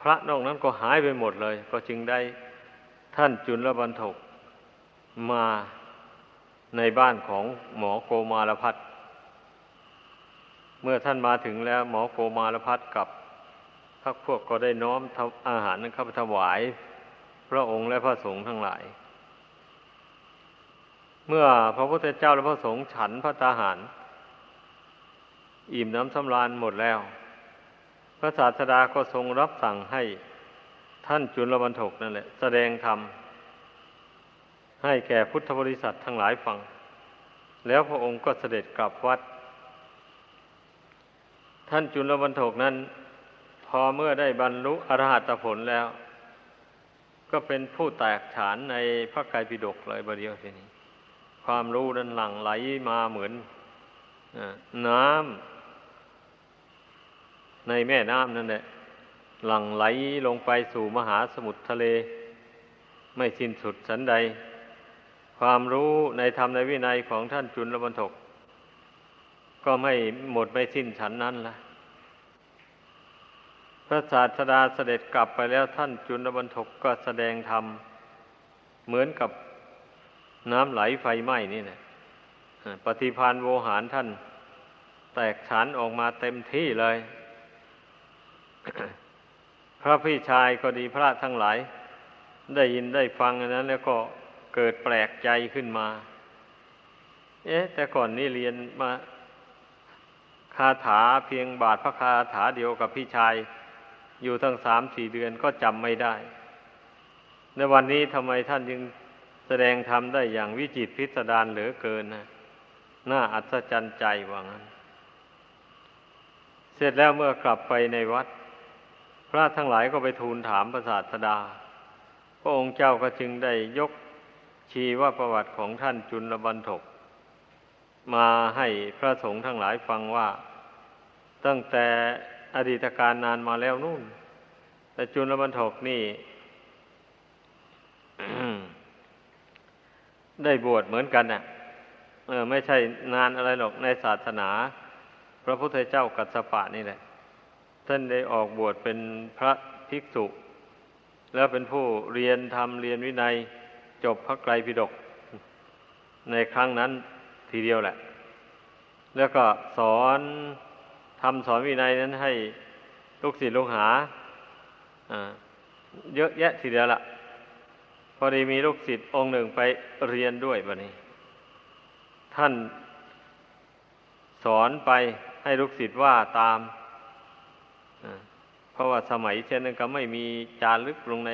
พระนอกนั้นก็หายไปหมดเลย ก็จึงได้ท่านจุลบรรทกมาในบ้านของหมอโกมารพัฒเมื่อท่านมาถึงแล้วหมอโกมารพัฒกับพรรคพวกก็ได้น้อมอาหารนั้นเข้าไปถวาย พระองค์และพระสงฆ์ทั้งหลาย เมื่อพระพุทธเจ้าและพระสงฆ์ฉันพระตาหาร อิ่มน้ำสำราญหมดแล้ว พระศาสดาก็ทรงรับสั่งให้ท่านจุลบรรทกนั่นแหละ แสดงธรรมให้แก่พุทธบริษัททั้งหลายฟัง แล้วพระองค์ก็เสด็จกลับวัด ท่านจุลบรรทกนั้น พอเมื่อได้บรรลุอรหัตผลแล้ว ก็เป็นผู้แตกฉานในพระกายปิฎกเลยบเดียวทีนี้ ความรู้นั้นหลั่งไหลมาเหมือนน้ำในแม่น้ำนั่นแหละหลั่งไหลลงไปสู่มหาสมุทรทะเล ไม่สิ้นสุดสันใด ความรู้ในธรรมในวินัยของท่านจุลบรรทก ก็ไม่หมดไม่สิ้นฉันนั้นละพระศาสดาเสด็จกลับไปแล้วท่านจุลบรรทกก็แสดงธรรมเหมือนกับ น้ำไหลไฟไหม้นี่นะปฏิพานโวหารท่าน แตกฉานออกมาเต็มที่เลย พระพี่ชายก็ดีพระทั้งหลาย ได้ยินได้ฟังอันนั้น แล้วก็เกิดแปลกใจขึ้นมา เอ๊ะ แต่ก่อนนี่เรียนมาคาถาเพียงบาทพระคาถาเดียวกับพี่ชาย อยู่ทั้งสามสี่เดือนก็จำไม่ได้ ในวันนี้ทำไมท่านจึง สดงธรรมได้อย่างวิจิตพิสดารเหลือเกินนะน่าอัศจรรย์ใจว่างั้น เสร็จแล้วเมื่อกลับไปในวัด พระทั้งหลายก็ไปทูลถามพระศาสดา พระองค์เจ้าก็จึงได้ยกชีว่าประวัติของท่านจุลบันทก มาให้พระสงฆ์ทั้งหลายฟังว่า ตั้งแต่อดีตการนานมาแล้วนู่น แต่จุลบันทกนี่ ได้บวชเหมือนกันน่ะ เออ ไม่ใช่นานอะไรหรอกในศาสนา พระพุทธเจ้ากัสสปะนี่แหละท่านได้ออกบวชเป็นพระภิกษุ แล้วเป็นผู้เรียนธรรมเรียนวินัย จบพระไกรปิฎกในครั้งนั้นทีเดียวแหละ แล้วก็สอนทำสอนวินัยนั้นให้ลูกศิษย์ลูกหาเยอะแยะทีเดียวละพ อดีมีลูกศิษย์องค์หนึ่งไปเรียนด้วยบะนี้ ท่านสอนไปให้ลูกศิษย์ว่าตาม เพราะว่าสมัยเช่นนั้นก็ไม่มีจารึกลงใน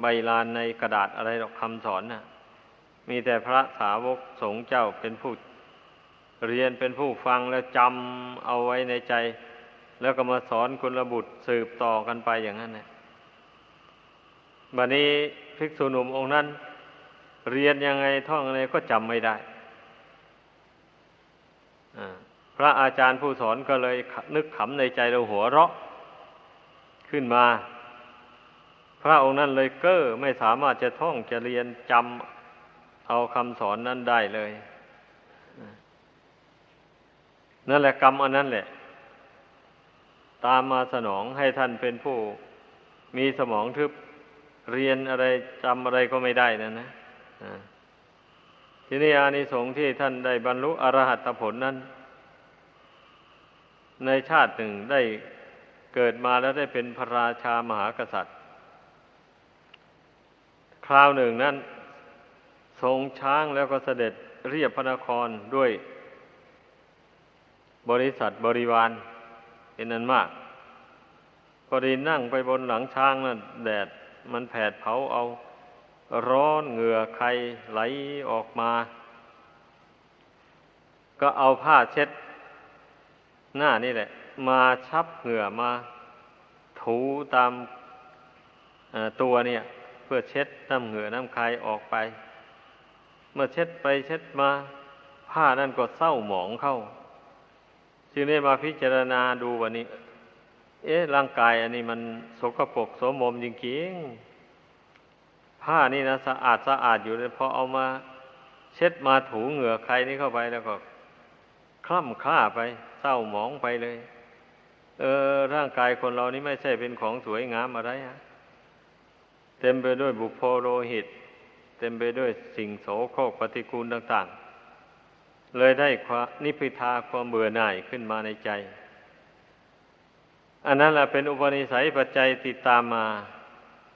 ใบลานในกระดาษอะไรหรอกคำสอนนะ่ะ มีแต่พระสาวกสงฆ์เจ้าเป็นผู้เรียนเป็นผู้ฟังแล้วจำเอาไว้ในใจ แล้วก็มาสอนคุณระบุตรสืบต่อกันไปอย่างนั้นนะบัดนี้ ภิกษุหนุ่มองค์นั้น เรียนยังไงท่องอะไรก็จำไม่ได้พระอาจารย์ผู้สอนก็เลยนึกขำในใจเราหัวเราะ ขึ้นมา พระองค์นั้นเลยเก้อไม่สามารถจะท่องจะเรียนจำเอาคำสอนนั้นได้เลย นั่นแหละกรรมอันนั้นแหละ ตามมาสนองให้ท่านเป็นผู้มีสมองทึบ เรียนอะไรจำอะไรก็ไม่ได้นั่นนะทีนี้อานิสงส์ที่ท่านได้บรรลุอรหัตผลนั้น ในชาติหนึ่งได้เกิดมาแล้วได้เป็นพระราชามหากษัตริย์ คราวหนึ่งนั้น ทรงช้างแล้วก็เสด็จเรียบพระนครด้วย บริษัทบริวารเป็นนั้นมากก็ดีนั่งไปบนหลังช้างนั่นแดด มันแผดเผาเอาร้อนเหงื่อใครไหลออกมา ก็เอาผ้าเช็ด หน้านี่แหละ มาชับเหงื่อมา ถูตามตัวเนี่ย เพื่อเช็ดน้ำเหงื่อน้ำคายออกไป เมื่อเช็ดไปเช็ดมา ผ้านั่นก็เศร้าหมองเข้า จึงได้มาพิจารณาดูวันนี้ เอ๊ะร่างกายอันนี้มันสกปรกโสมมจริงๆ ผ้านี่นะสะอาดสะอาดอยู่เลยพอเอามาเช็ดมาถูเหงื่อใครนี่เข้าไปแล้วก็คล่ำคล้าไปเศร้าหมองไปเลย เออ ร่างกายคนเรานี่ไม่ใช่เป็นของสวยงามอะไรฮะเต็มไปด้วยบุพโพโรหิต เต็มไปด้วยสิ่งโสโครกปฏิกูลต่าง ๆ เลยได้ความนิพิทาความเบื่อหน่ายขึ้นมาในใจ อันนั้นแหละเป็นอุปนิสัยปัจจัยติดตามมา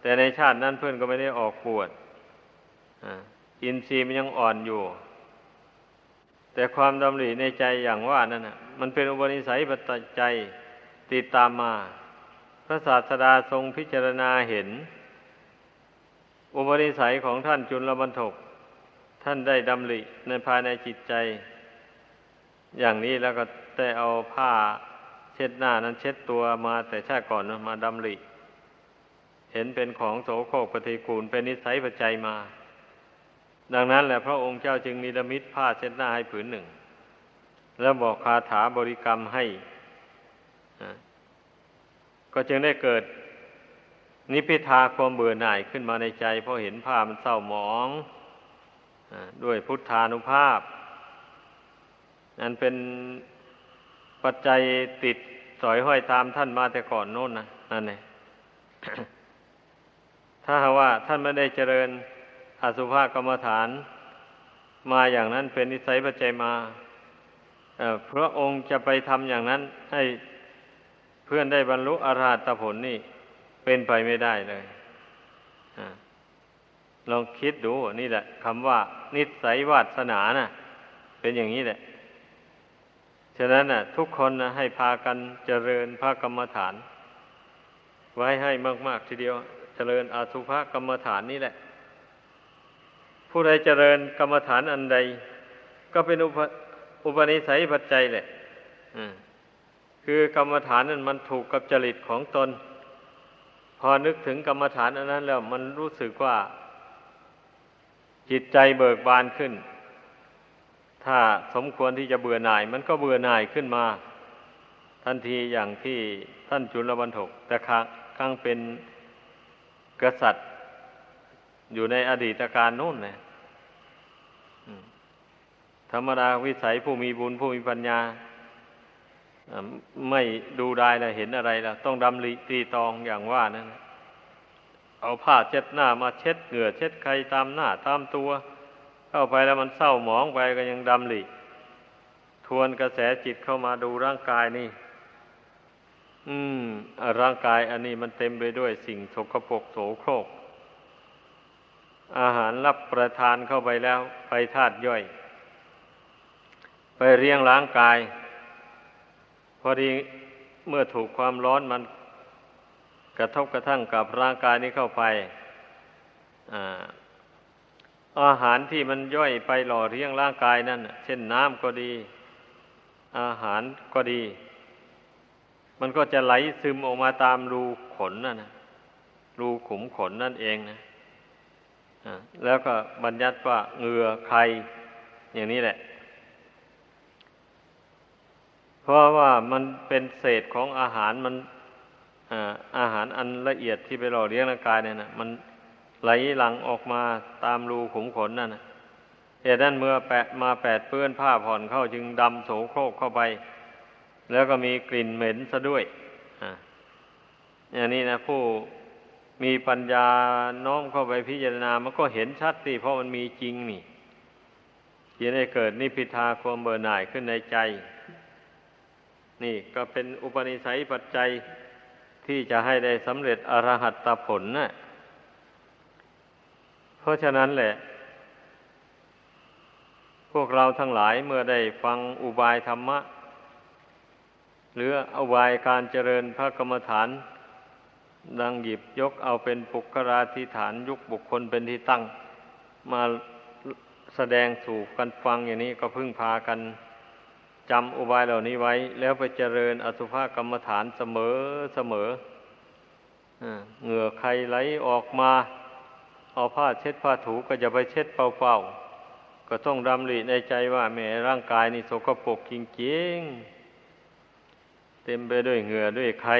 แต่ในชาตินั้นเพื่อนก็ไม่ได้ออกปวดอินทรีย์มันยังอ่อนอยู่ แต่ความดำริในใจอย่างว่านั่นนะมันเป็นอุปนิสัยปัจจัยติดตามมา พระศาสดาทรงพิจารณาเห็น อุปนิสัยของท่านจุลบรรทก ท่านได้ดำริในภายในจิตใจ อย่างนี้แล้วก็ได้เอาผ้า เช็ดหน้านั้นเช็ดตัวมาแต่ชาติก่อนมาดำริ เห็นเป็นของโสโครกปฏิกูลเป็นนิสัยปัจจัยมา ดังนั้นแหละพระองค์เจ้าจึงนิรมิตผ้าเช็ดหน้าให้ผืนหนึ่ง แล้วบอกคาถาบริกรรมให้ ก็จึงได้เกิดนิพิทาความเบื่อหน่ายขึ้นมาในใจ เพราะเห็นผ้ามันเศร้าหมองด้วยพุทธานุภาพ อันเป็น ปัจจัยติดสอยห้อยตามท่านมาแต่ก่อนโน้นนะนั่นเองถ้าว่าท่านไม่ได้เจริญอสุภกรรมฐาน มาอย่างนั้นเป็นนิสัยปัจจัยมาพระองค์จะไปทำอย่างนั้น ให้เพื่อนได้บรรลุอรหัตผลนี่เป็นไปไม่ได้เลยลองคิดดูนี่แหละคำว่า นิสัยวาสนานะ่ะ เป็นอย่างนี้แหละ ฉะนั้นน่ะ ทุกคนนะให้พากันเจริญพระกรรมฐาน ไว้ให้มาก ๆ ทีเดียว เจริญอาสุภกรรมฐานนี่แหละ ผู้ใดเจริญกรรมฐานอันใด ก็เป็นอุปอุปนิสัยปัจจัยแหละคือกรรมฐานนั้นมันถูกกับจริตของตน พอนึกถึงกรรมฐานอันนั้นแล้วมันรู้สึกว่า จิตใจเบิกบานขึ้น ถ้าสมควรที่จะเบื่อหน่าย มันก็เบื่อหน่ายขึ้นมา ทันทีอย่างที่ท่านจุลบรรทกแต่ครั้งเป็นกษัตริย์ อยู่ในอดีตการโน้นนะธรรมดาวิสัยผู้มีบุญผู้มีปัญญาไม่ดูได้ล้วเห็นอะไรแล้วต้องดำริตีตองอย่างว่านั่นเอาผ้าเช็ดหน้ามาเช็ดเหงื่อเช็ดใครตามหน้าตามตัว เข้าไปแล้วมันเศร้าหมองไปก็ยังดำริทวนกระแสจิตเข้ามาดูร่างกายนี่ อืม ร่างกายอันนี้มันเต็มไปด้วยสิ่งสกปรกโสโครก อาหารรับประทานเข้าไปแล้ว ไปธาตุย่อย ไปเรียงล้างกาย พอดีเมื่อถูกความร้อนมันกระทบกระทั่งกับร่างกายนี้เข้าไป อ่า อาหารที่มันย่อยไปหล่อเลี้ยงร่างกายนั่นเช่นน้ำก็ดี อาหารก็ดี มันก็จะไหลซึมออกมาตามรูขนนั่นนะรูขุมขนนั่นเองนะแล้วก็บัญญัติว่าเหงื่อใคร อย่างนี้แหละ เพราะว่ามันเป็นเศษของอาหารมันอาหารอันละเอียดที่ไปหล่อเลี้ยงร่างกายเนี่ยนะมัน ไหลหลังออกมาตามรูขุมขนนั่นเหตุนั้นเมื่อแปะมาแปดเปื้อนผ้าผ่อนเข้าจึงดำโสโครกเข้าไป แล้วก็มีกลิ่นเหม็นซะด้วยอ่าอย่างนี้นะผู้มีปัญญาน้อมเข้าไปพิจารณา มันก็เห็นชัดสิเพราะมันมีจริงนี่ยังได้เกิดนิพิทาความเบื่อหน่ายขึ้นในใจ นี่ก็เป็นอุปนิสัยปัจจัยที่จะให้ได้สำเร็จอรหัตตผลนะ่ะ ราะฉะนั้นแหละ พวกเราทั้งหลายเมื่อได้ฟังอุบายธรรมะ หรืออุบายการเจริญพระกรรมฐาน ดังหยิบยกเอาเป็นปุกราธิฐานยุคบุคคลเป็นที่ตั้ง มาแสดงสู่กันฟังอย่างนี้ก็พึ่งพากันจำอุบายเหล่านี้ไว้ แล้วไปเจริญอสุภกรรมฐานเสมอเสมอเหงื่อใครไหลออกมา เอาผ้าเช็ดผ้าถูก็จะไปเช็ดเป่าๆก็ต้องดำริในใจว่าแม่ร่างกายนี่สกปรกจริงๆ เต็มไปด้วยเหงื่อด้วยใคร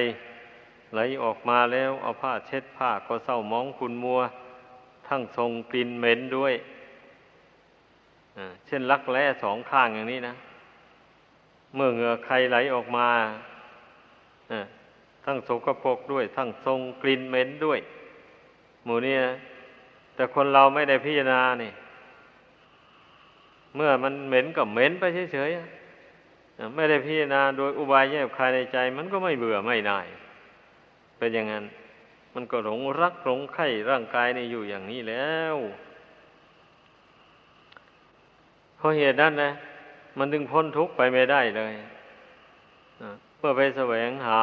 ไหลออกมาแล้วเอาผ้าเช็ดผ้าก็เศร้ามองคุณมัว ทั้งทรงกลิ่นเหม็นด้วยเช่นลักแร้สองข้างอย่างนี้นะ เมื่อเหงื่อใครไหลออกมาทั้งสกปรกด้วย ทั้งทรงกลิ่นเหม็นด้วย หมู่นี้นะ แต่คนเราไม่ได้พิจารณานี่ เมื่อมันเหม็นก็เหม็นไปเฉยๆไม่ได้พิจารณาโดยอุบายแยบคายในใจ มันก็ไม่เบื่อไม่ได้เป็นอย่างนั้น มันก็หลงรักหลงไข่ร่างกายนี่อยู่อย่างนี้แล้วเพราะเหตุนั้นนะมันถึงพ้นทุกข์ไปไม่ได้เลยเพื่อไปแสวงหา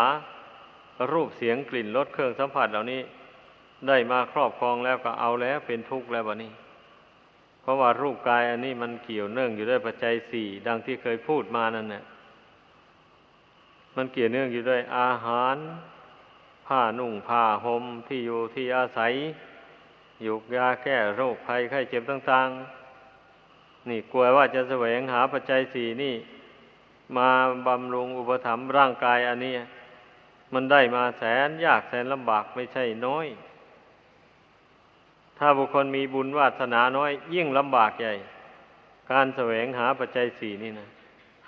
รูปเสียงกลิ่นรสเครื่องสัมผัสเหล่านี้ ได้มาครอบครองแล้วก็เอาแล้วเป็นทุกข์แล้ววะนี้ เพราะว่ารูปกายอันนี้มันเกี่ยวเนื่องอยู่ด้วยปัจจัยสี่ดังที่เคยพูดมานั่นเนี่ยมันเกี่ยวเนื่องอยู่ด้วยอาหาร ผ้านุ่งผ้าห่มที่อยู่ที่อาศัยยุกยาแก้โรคภัยไข้เจ็บต่างๆ นี่กลัวว่าจะแสวงหาปัจจัยสี่นี่ มาบำรุงอุปถัมภ์ร่างกายอันนี้ มันได้มาแสนยากแสนลำบากไม่ใช่น้อย ถ้าบุคคลมีบุญวาสนาน้อย ยิ่งลำบากใหญ่ การแสวงหาปัจจัยสี่นี่นะ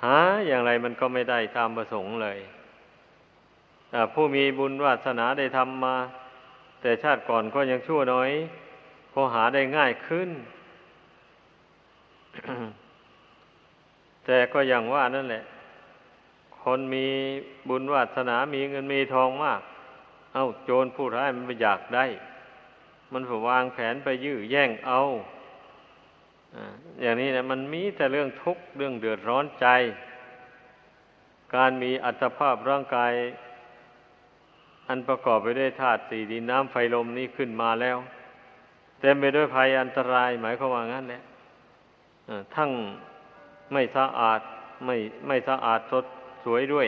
หาอย่างไรมันก็ไม่ได้ตามประสงค์เลยผู้มีบุญวาสนาได้ทำมา แต่ชาติก่อนก็ยังชั่วน้อยพอหาได้ง่ายขึ้น แต่ก็อย่างว่านั่นแหละ คนมีบุญวาสนามีเงินมีทองมาก เอาโจรผู้ร้ายมันไปอยากได้ มันผวางแผนไปยื้อแย่งเอาอย่างนี้นะมันมีแต่เรื่องทุกข์เรื่องเดือดร้อนใจ การมีอัตภาพร่างกาย อันประกอบไปด้วยธาตุสี่ดินน้ำไฟลมนี้ขึ้นมาแล้ว เต็มไปด้วยภัยอันตรายหมายความว่างั้นแหละทั้งไม่สะอาดไม่ไม่สะอาดสดสวยด้วย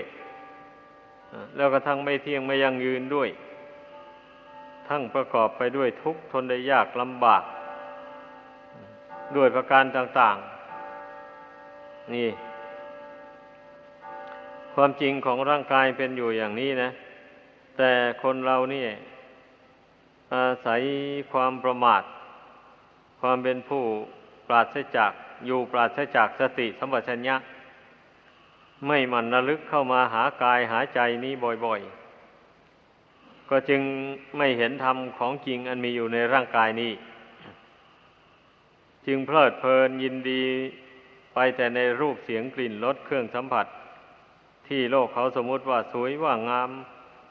แล้วก็ทั้งไม่เที่ยงไม่ยั่งยืนด้วย ทั้งประกอบไปด้วยทุกข์ทนได้ยากลำบาก ด้วยประการต่าง ๆ นี่ ความจริงของร่างกายเป็นอยู่อย่างนี้นะ แต่คนเรานี่อาศัยความประมาท ความเป็นผู้ปราศจากอยู่ปราศจากสติสัมปชัญญะ ไม่มันระลึกเข้ามาหากายหาใจนี้บ่อย ๆ ก็จึงไม่เห็นธรรมของจริงอันมีอยู่ในร่างกายนี้ จึงเพลิดเพลินยินดีไปแต่ในรูปเสียงกลิ่นรสเครื่องสัมผัส ที่โลกเขาสมมติว่าสวยว่างาม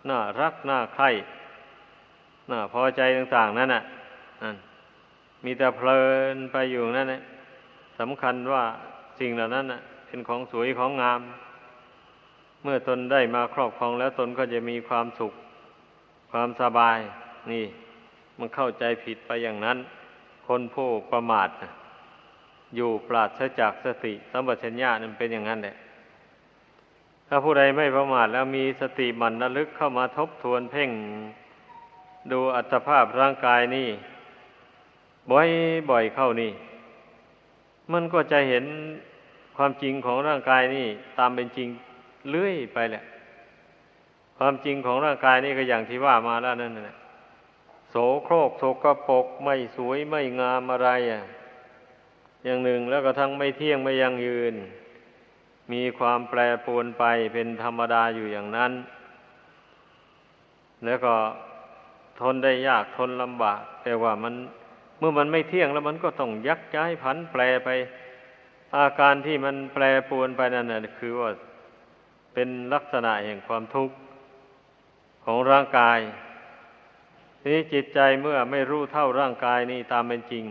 น่ารักน่าใคร่น่าพอใจต่างๆนั่นน่ะมีแต่เพลินไปอยู่นั่นแหละสำคัญว่าสิ่งเหล่านั้นน่ะ เป็นของสวยของงาม เมื่อตนได้มาครอบครองแล้วตนก็จะมีความสุข ความสบาย นี่ มันเข้าใจผิดไปอย่างนั้น คนผู้ประมาทอยู่ปราศจากสติสัมปชัญญะนั่นเป็นอย่างนั้นแหละถ้าผู้ใดไม่ประมาทแล้วมีสติมันระลึกเข้ามาทบทวนเพ่ง ดูอัตภาพร่างกายนี่ บ่อยบ่อยเข้านี่ มันก็จะเห็นความจริงของร่างกายนี่ ตามเป็นจริงเลื่อยไปแหละ ความจริงของร่างกายนี่ก็อย่างที่ว่ามาแล้วนั่นแหละโสโครกโสกปกไม่สวยไม่งามอะไรอะ อย่างหนึ่งแล้วก็ทั้งไม่เที่ยงไม่ยั่งยืน มีความแปรปรวนไปเป็นธรรมดาอยู่อย่างนั้น แล้วก็ทนได้ยากทนลำบากแต่ว่ามันเมื่อมันไม่เที่ยงแล้วมันก็ต้องยักย้ายผันแปรไป อาการที่มันแปรปรวนไปนั่นนะคือว่าเป็นลักษณะแห่งความทุกข์ ของร่างกาย ทีนี้จิตใจเมื่อไม่รู้เท่าร่างกายนี้ตามเป็นจริง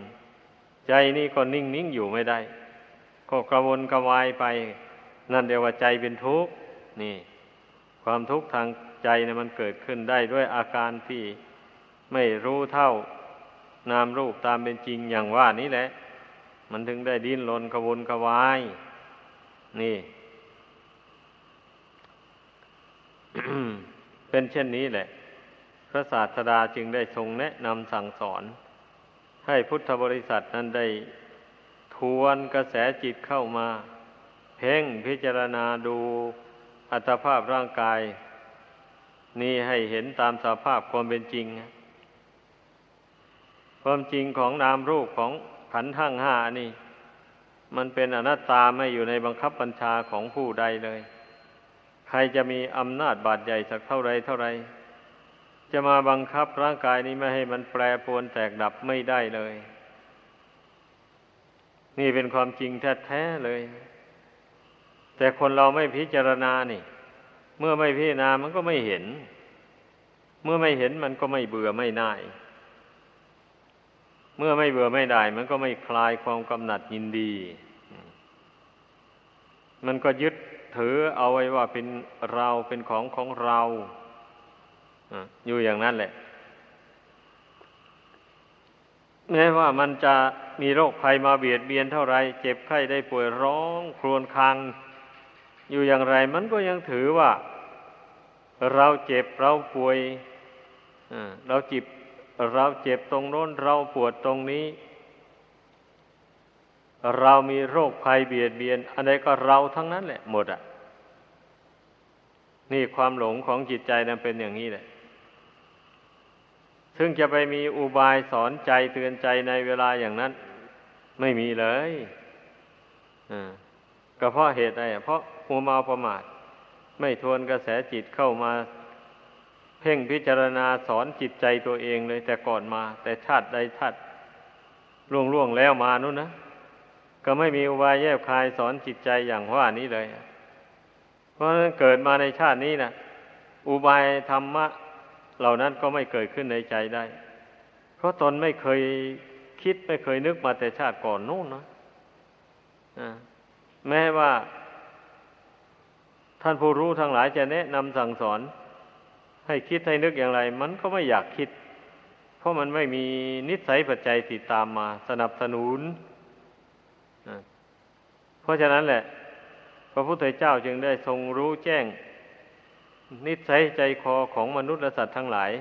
ใจนี่ก็นิ่งนิ่งอยู่ไม่ได้ ก็กระวนกระวายไป นั่นเดียวว่าใจเป็นทุกข์นี่ ความทุกข์ทางใจเนี่ยมันเกิดขึ้นได้ด้วยอาการที่ไม่รู้เท่านามรูปตามเป็นจริงอย่างว่านี้แหละ มันถึงได้ดิ้นรนกระวนกระวาย นี่ เป็นเช่นนี้แหละ พระศาสดาจึงได้ทรงแนะนำสั่งสอน ให้พุทธบริษัทนั้นได้ทวนกระแสจิตเข้ามา เพ่งพิจารณาดูอัตภาพร่างกาย นี้ให้เห็นตามสภาพความเป็นจริง ความจริงของนามรูปของขันธ์ทั้งห้านี่ มันเป็นอนัตตาไม่อยู่ในบังคับบัญชาของผู้ใดเลย ใครจะมีอำนาจบาดใหญ่สักเท่าไรเท่าไร จะมาบังคับร่างกายนี้ไม่ให้มันแปรปรวนแตกดับไม่ได้เลย นี่เป็นความจริงแท้ๆเลย แต่คนเราไม่พิจารณานี่ เมื่อไม่พิจารณามันก็ไม่เห็น เมื่อไม่เห็นมันก็ไม่เบื่อไม่น่ายเมื่อไม่เบื่อไม่ได้ มันก็ไม่คลายความกำหนัดยินดี มันก็ยึด ถือเอาไว้ว่าเป็นเราเป็นของของเราอยู่อย่างนั้นแหละแม้ว่ามันจะมีโรคภัยมาเบียดเบียนเท่าไร เจ็บไข้ได้ป่วยร้องครวญครางอยู่อย่างไร มันก็ยังถือว่า เราเจ็บเราป่วยเราจิบเราเจ็บตรงโน้นเราปวดตรงนี้ เรามีโรคภัยเบียดเบียน อะไรก็เราทั้งนั้นแหละ หมดอะ นี่ความหลงของจิตใจนั้นเป็นอย่างนี้แหละ ซึ่งจะไปมีอุบายสอนใจเตือนใจในเวลาอย่างนั้น ไม่มีเลยอ่าก็เพราะเหตุอะไรเพราะมัวเมาประมาท ไม่ทวนกระแสจิตเข้ามา เพ่งพิจารณาสอนจิตใจตัวเองเลยแต่ก่อนมา แต่ชาติใดชาติล่วงล่วงแล้วมานู้นนะ ก็ไม่มีอุบายแยบคายสอนจิตใจอย่างว่านี้เลย เพราะฉะนั้นเกิดมาในชาตินี้นะอุบายธรรมะ เหล่านั้นก็ไม่เกิดขึ้นในใจได้ เพราะตนไม่เคยคิดไม่เคยนึกมาแต่ชาติก่อนนู่นนะแม้ว่า ท่านผู้รู้ทั้งหลายจะแนะนำสั่งสอน ให้คิดให้นึกอย่างไร มันก็ไม่อยากคิด เพราะมันไม่มีนิสัยปัจจัยติดตามมา สนับสนุน เพราะฉะนั้นแหละ พระพุทธเจ้าจึงได้ทรงรู้แจ้ง นิสัยใจคอของมนุษย์และสัตว์ทั้งหลาย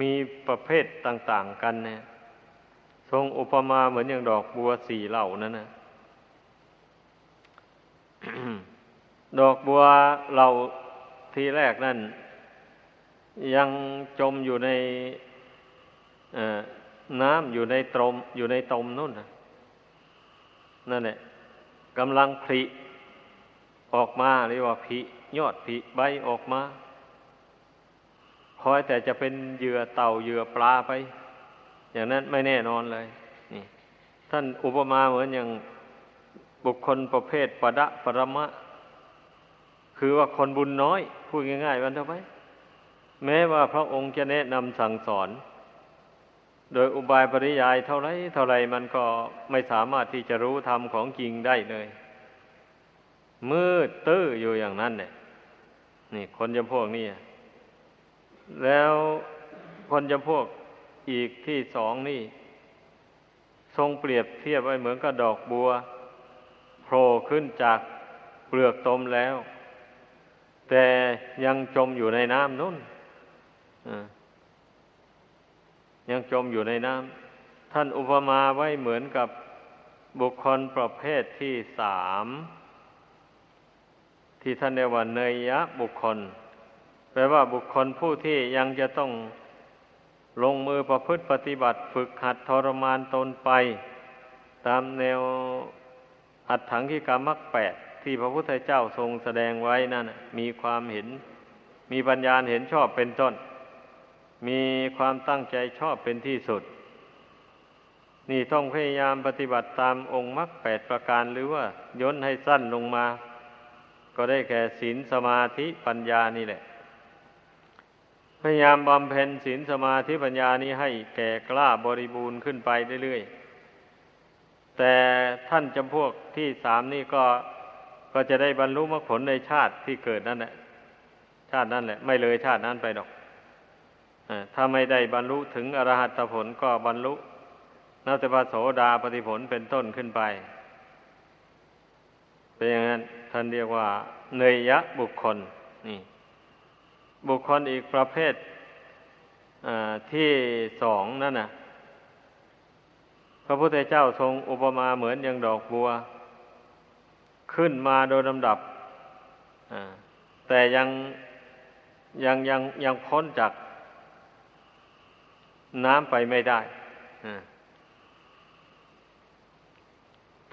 มีประเภทต่าง ๆ กันเนี่ยทรงอุปมาเหมือนอย่างดอกบัวสี่เหล่านั้นนะดอกบัวเราทีแรกนั่น ยังจมอยู่ในน้ำอยู่ในตรมอยู่ในตมนู่นนั่นแหละ กำลังผลิออกมาเรียกว่าผลิยอดผลิใบออกมาคอยแต่จะเป็นเหยื่อเต่าเหยื่อปลาไป อย่างนั้นไม่แน่นอนเลยนี่ ท่านอุปมาเหมือนอย่างบุคคลประเภทปะดะปรมะ คือว่าคนบุญน้อย พูดง่ายๆวันเท่าไหร่แม้ว่าพระองค์จะแนะนำสั่งสอน โดยอุบายปริยายเท่าไรเท่าไรมันก็ไม่สามารถที่จะรู้ธรรมของจริงได้เลย มืดตื้ออยู่อย่างนั้นเนี่ย นี่ คนจำพวกนี้แล้วคนจำพวกอีกที่สองนี่ ทรงเปรียบเทียบไว้เหมือนกับดอกบัวโผล่ขึ้นจากเปลือกตมแล้ว แต่ยังจมอยู่ในน้ำนุ่น ยังจมอยู่ในน้ำท่านอุปมาไว้เหมือนกับบุคคลประเภทที่สามที่ท่านเรียกว่าเนยยะบุคคล แปลว่าบุคคลผู้ที่ยังจะต้องลงมือประพฤติปฏิบัติฝึกหัดทรมานตนไป ตามแนวอัดถังที่กรรมักแปดที่พระพุทธเจ้าทรงแสดงไว้นั่นมีความเห็น มีปัญญาเห็นชอบเป็นต้น มีความตั้งใจชอบเป็นที่สุด นี่ต้องพยายามปฏิบัติตามองค์มรรคแปดประการหรือว่าย่นให้สั้นลงมา ก็ได้แก่ศีลสมาธิปัญญานี่แหละ พยายามบำเพ็ญศีลสมาธิปัญญานี้ให้แก่กล้าบริบูรณ์ขึ้นไปเรื่อยๆ แต่ท่านจำพวกที่สามนี่ก็ก็จะได้บรรลุมรรคผลในชาติที่เกิดนั่นแหละ ชาตินั่นแหละ ไม่เลยชาตินั้นไปดอก ถ้าไม่ได้บรรลุถึงอรหัตผลก็บรรลุนัตปโสดาปฏิผลเป็นต้นขึ้นไป เป็นอย่างนั้นท่านเรียกว่าเนยยะบุคคลนี่บุคคลอีกประเภทที่สองนั่นน่ะพระพุทธเจ้าทรงอุปมาเหมือนอย่างดอกบัว ขึ้นมาโดยลำดับแต่ยังยังยังยังพ้นจาก น้ำไปไม่ได้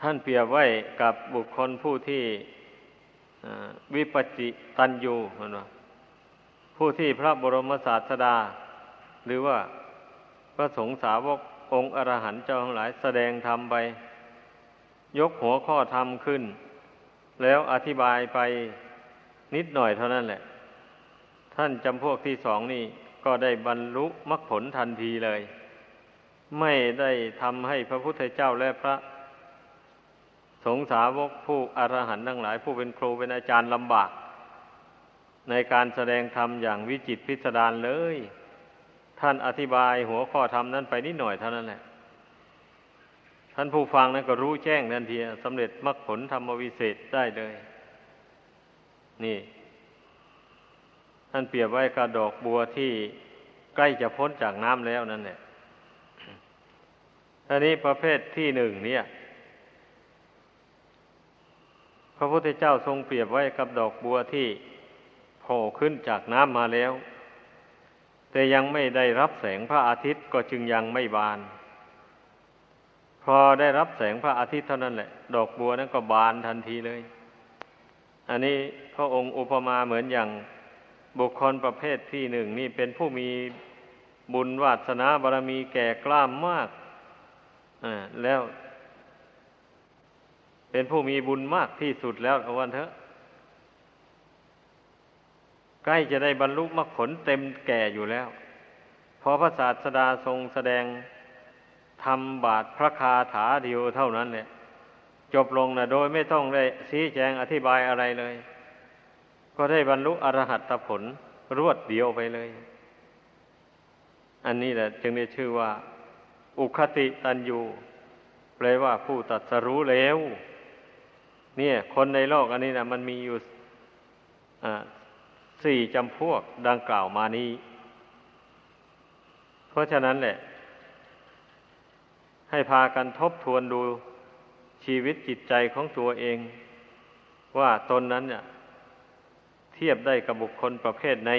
ท่านเปรียบไว้กับบุคคลผู้ที่วิปจิตันยูนผู้ที่พระบรมศาสดา หรือว่าพระสงฆ์สาวกองค์อรหันต์เจ้าทั้งหลายแสดงธรรมไป ยกหัวข้อธรรมขึ้น แล้วอธิบายไปนิดหน่อยเท่านั้นแหละ ท่านจำพวกที่สองนี่ ก็ได้บรรลุมรรคผลทันทีเลย ไม่ได้ทำให้พระพุทธเจ้าและพระสงสาวกผู้อรหันต์ทั้งหลาย ผู้เป็นครูเป็นอาจารย์ลำบาก ในการแสดงธรรมอย่างวิจิตพิสดารเลย ท่านอธิบายหัวข้อธรรมนั้นไปนิดหน่อยเท่านั้นแหละ ท่านผู้ฟังนั้นก็รู้แจ้งทันทีสำเร็จมรรคผลธรรมวิเศษได้เลย นี่ ท่านเปรียบไว้กับดอกบัวที่ใกล้จะพ้นจากน้ำแล้วนั่นแหละอันนี้ประเภทที่หนึ่งเนี่ย พระพุทธเจ้าทรงเปรียบไว้กับดอกบัวที่โผล่ขึ้นจากน้ำมาแล้ว แต่ยังไม่ได้รับแสงพระอาทิตย์ก็จึงยังไม่บาน พอได้รับแสงพระอาทิตย์เท่านั้นแหละ ดอกบัวนั้นก็บานทันทีเลย อันนี้พระองค์อุปมาเหมือนอย่าง บุคคลประเภทที่หนึ่งนี่เป็นผู้มีบุญวาสนาบารมีแก่กล้ามมากอ่าแล้ว เป็นผู้มีบุญมากที่สุดแล้วเอาวันเถอะ ใกล้จะได้บรรลุมรรคผลเต็มแก่อยู่แล้ว พอพระศาสดาทรงแสดงทำบาทพระคาถาเดียวเท่านั้นเนี่ยจบลงนะโดยไม่ต้องได้ชี้แจงอธิบายอะไรเลย ก็ได้บรรลุอรหัตผลรวดเดียวไปเลย อันนี้แหละ จึงได้ชื่อว่า อุคติตันยูแปลว่าผู้ตัดสรู้แล้ว เนี่ย คนในโลกอันนี้นะมันมีอยู่สี่จำพวกดังกล่าวมานี้ เพราะฉะนั้นแหละ ให้พากันทบทวนดูชีวิตจิตใจของตัวเอง ว่าตนนั้นเนี่ย เทียบได้กับบุคคลประเภทไหน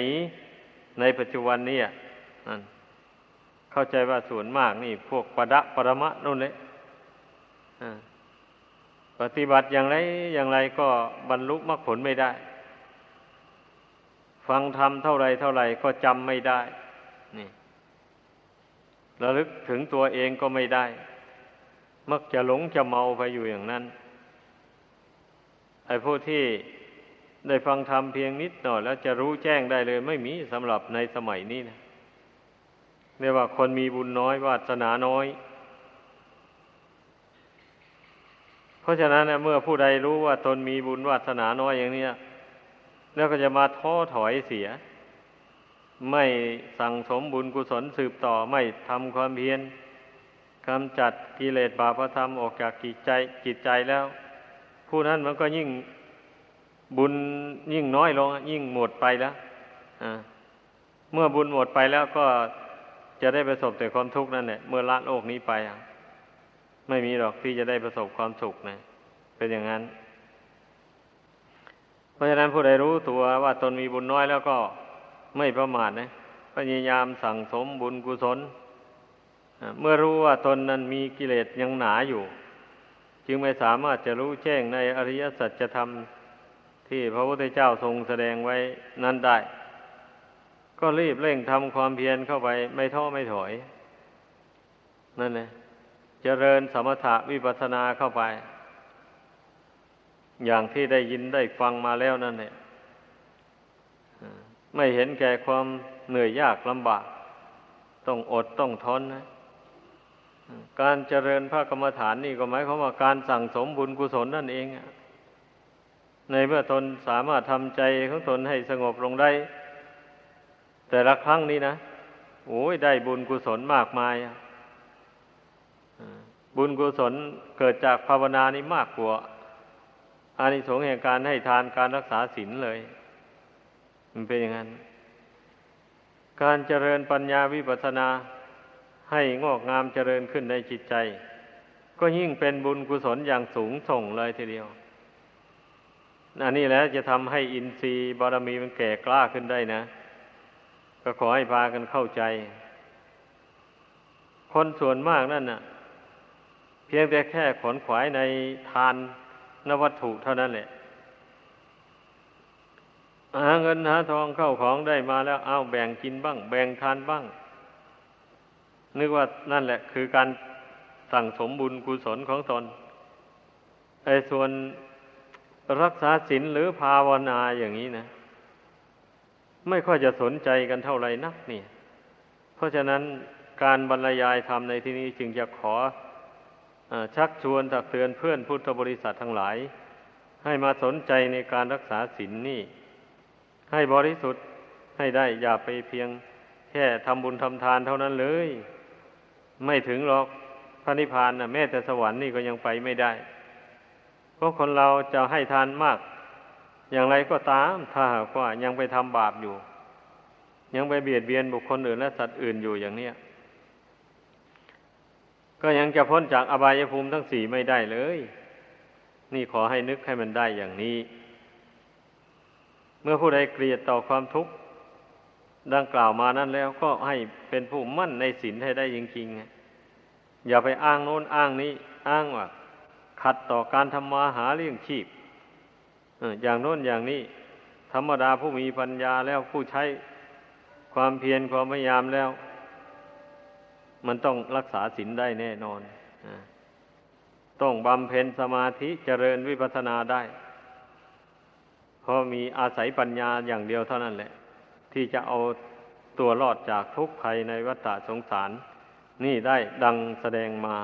ในปัจจุบันนี้เข้าใจว่าส่วนมากนี่ พวกปะดะปรมะนู่นเลยปฏิบัติอย่างไรอย่างไรก็บรรลุมรรคผลไม่ได้ ฟังธรรมเท่าไรเท่าไรก็จำไม่ได้ นี่ระลึกถึงตัวเองก็ไม่ได้ มักจะหลงจะเมาไปอยู่อย่างนั้นไอ้ผู้ที่ ได้ฟังธรรมเพียงนิดหน่อย แล้วจะรู้แจ้งได้เลยไม่มีสำหรับในสมัยนี้นะเรียกว่าคนมีบุญน้อยวาสนาน้อยราะฉะนั้นเมื่อผู้ใดรู้ว่าตนมีบุญวาสนาน้อยอย่างนี้แล้วก็จะมาท้อถอยเสีย ไม่สั่งสมบุญกุศลสืบต่อไม่ทำความเพียรกำจัดกิเลสบาปธรรมออกจากจิตใจจิตใจแล้ว ผู้นั้นมันก็ยิ่ง บุญยิ่งน้อยลง ยิ่งหมดไปแล้วเมื่อบุญหมดไปแล้วก็จะได้ประสบแต่ความทุกข์นั่นแหละเมื่อละโลกนี้ไปไม่มีหรอกที่จะได้ประสบความสุขนะเป็นอย่างนั้น เพราะฉะนั้นผู้ใดรู้ตัวว่าตนมีบุญน้อยแล้วก็ไม่ประมาทนะพยายามสั่งสมบุญกุศลเมื่อรู้ว่าตนนั้นมีกิเลสยังหนาอยู่ จึงไม่สามารถจะรู้แจ้งในอริยสัจธรรม ที่พระพุทธเจ้าทรงแสดงไว้นั้นได้ ก็รีบเร่งทำความเพียรเข้าไปไม่ท้อไม่ถอย นั่นแหละเจริญสมถะวิปัสสนาเข้าไป อย่างที่ได้ยินได้ฟังมาแล้วนั่นเนี่ยไม่เห็นแก่ความเหนื่อยยากลำบาก ต้องอดต้องทนนะการเจริญพระกรรมฐานนี่ก็หมายความว่าการสั่งสมบุญกุศลนั่นเอง ในเมื่อตนสามารถทำใจของตนให้สงบลงได้ แต่ละครั้งนี้นะโอ้ยได้บุญกุศลมากมาย บุญกุศลเกิดจากภาวนานี้มากกว่าอานิสงส์แห่งการให้ทานการรักษาศีลเลย มันเป็นอย่างนั้น การเจริญปัญญาวิปัสสนาให้งอกงามเจริญขึ้นในจิตใจ ก็ยิ่งเป็นบุญกุศลอย่างสูงส่งเลยทีเดียว อันนี้แหละจะทำให้อินทรีย์บารมีมันแก่กล้าขึ้นได้นะ ก็ขอให้พากันเข้าใจ คนส่วนมากนั่นน่ะ เพียงแต่แค่ขนขวายในทานนวัตถุเท่านั้นแหละหาเงินหาทองเข้าของได้มาแล้วเอาแบ่งกินบ้าง แบ่งทานบ้าง นึกว่านั่นแหละ คือการสั่งสมบุญกุศลของตนไอ้ส่วน รักษาศีลหรือภาวนาอย่างนี้นะ ไม่ค่อยจะสนใจกันเท่าไหร่นักเนี่ย เพราะฉะนั้นการบรรยายธรรมในที่นี้จึงจะขออชักชวนตักเตือนเพื่อนพุทธบริษัททั้งหลาย ให้มาสนใจในการรักษาศีลนนี่ ให้บริสุทธิ์ให้ได้อย่าไปเพียงแค่ทำบุญทำทานเท่านั้นเลย ไม่ถึงหรอกพระนิพพานนะแม้แต่สวรรค์นี่ก็ยังไปไม่ได้ เพราะคนเราจะให้ทานมาก อย่างไรก็ตาม ถ้าหากว่ายังไปทำบาปอยู่ ยังไปเบียดเบียนบุคคลอื่นและสัตว์อื่นอยู่อย่างเนี้ยก็ยังจะพ้นจากอบายภูมิทั้งสี่ไม่ได้เลย นี่ขอให้นึกให้มันได้อย่างนี้ เมื่อผู้ใดเกลียดต่อความทุกข์ดังกล่าวมานั้นแล้วก็ให้เป็นผู้มั่นในศีลให้ได้จริงๆอย่าไปอ้างโน้นอ้างนี้ อ้างว่า ขัดต่อการทำมาหาเลี้ยงชีพอย่างโน้นอย่างนี้ ธรรมดาผู้มีปัญญาแล้วผู้ใช้ความเพียรความพยายามแล้ว มันต้องรักษาศีลได้แน่นอนต้องบำเพ็ญสมาธิเจริญวิปัสสนาได้เพราะมีอาศัยปัญญาอย่างเดียวเท่านั้นแหละ ที่จะเอาตัวรอดจากทุกข์ภัยในวัฏสงสาร นี่ได้ดังแสดงมา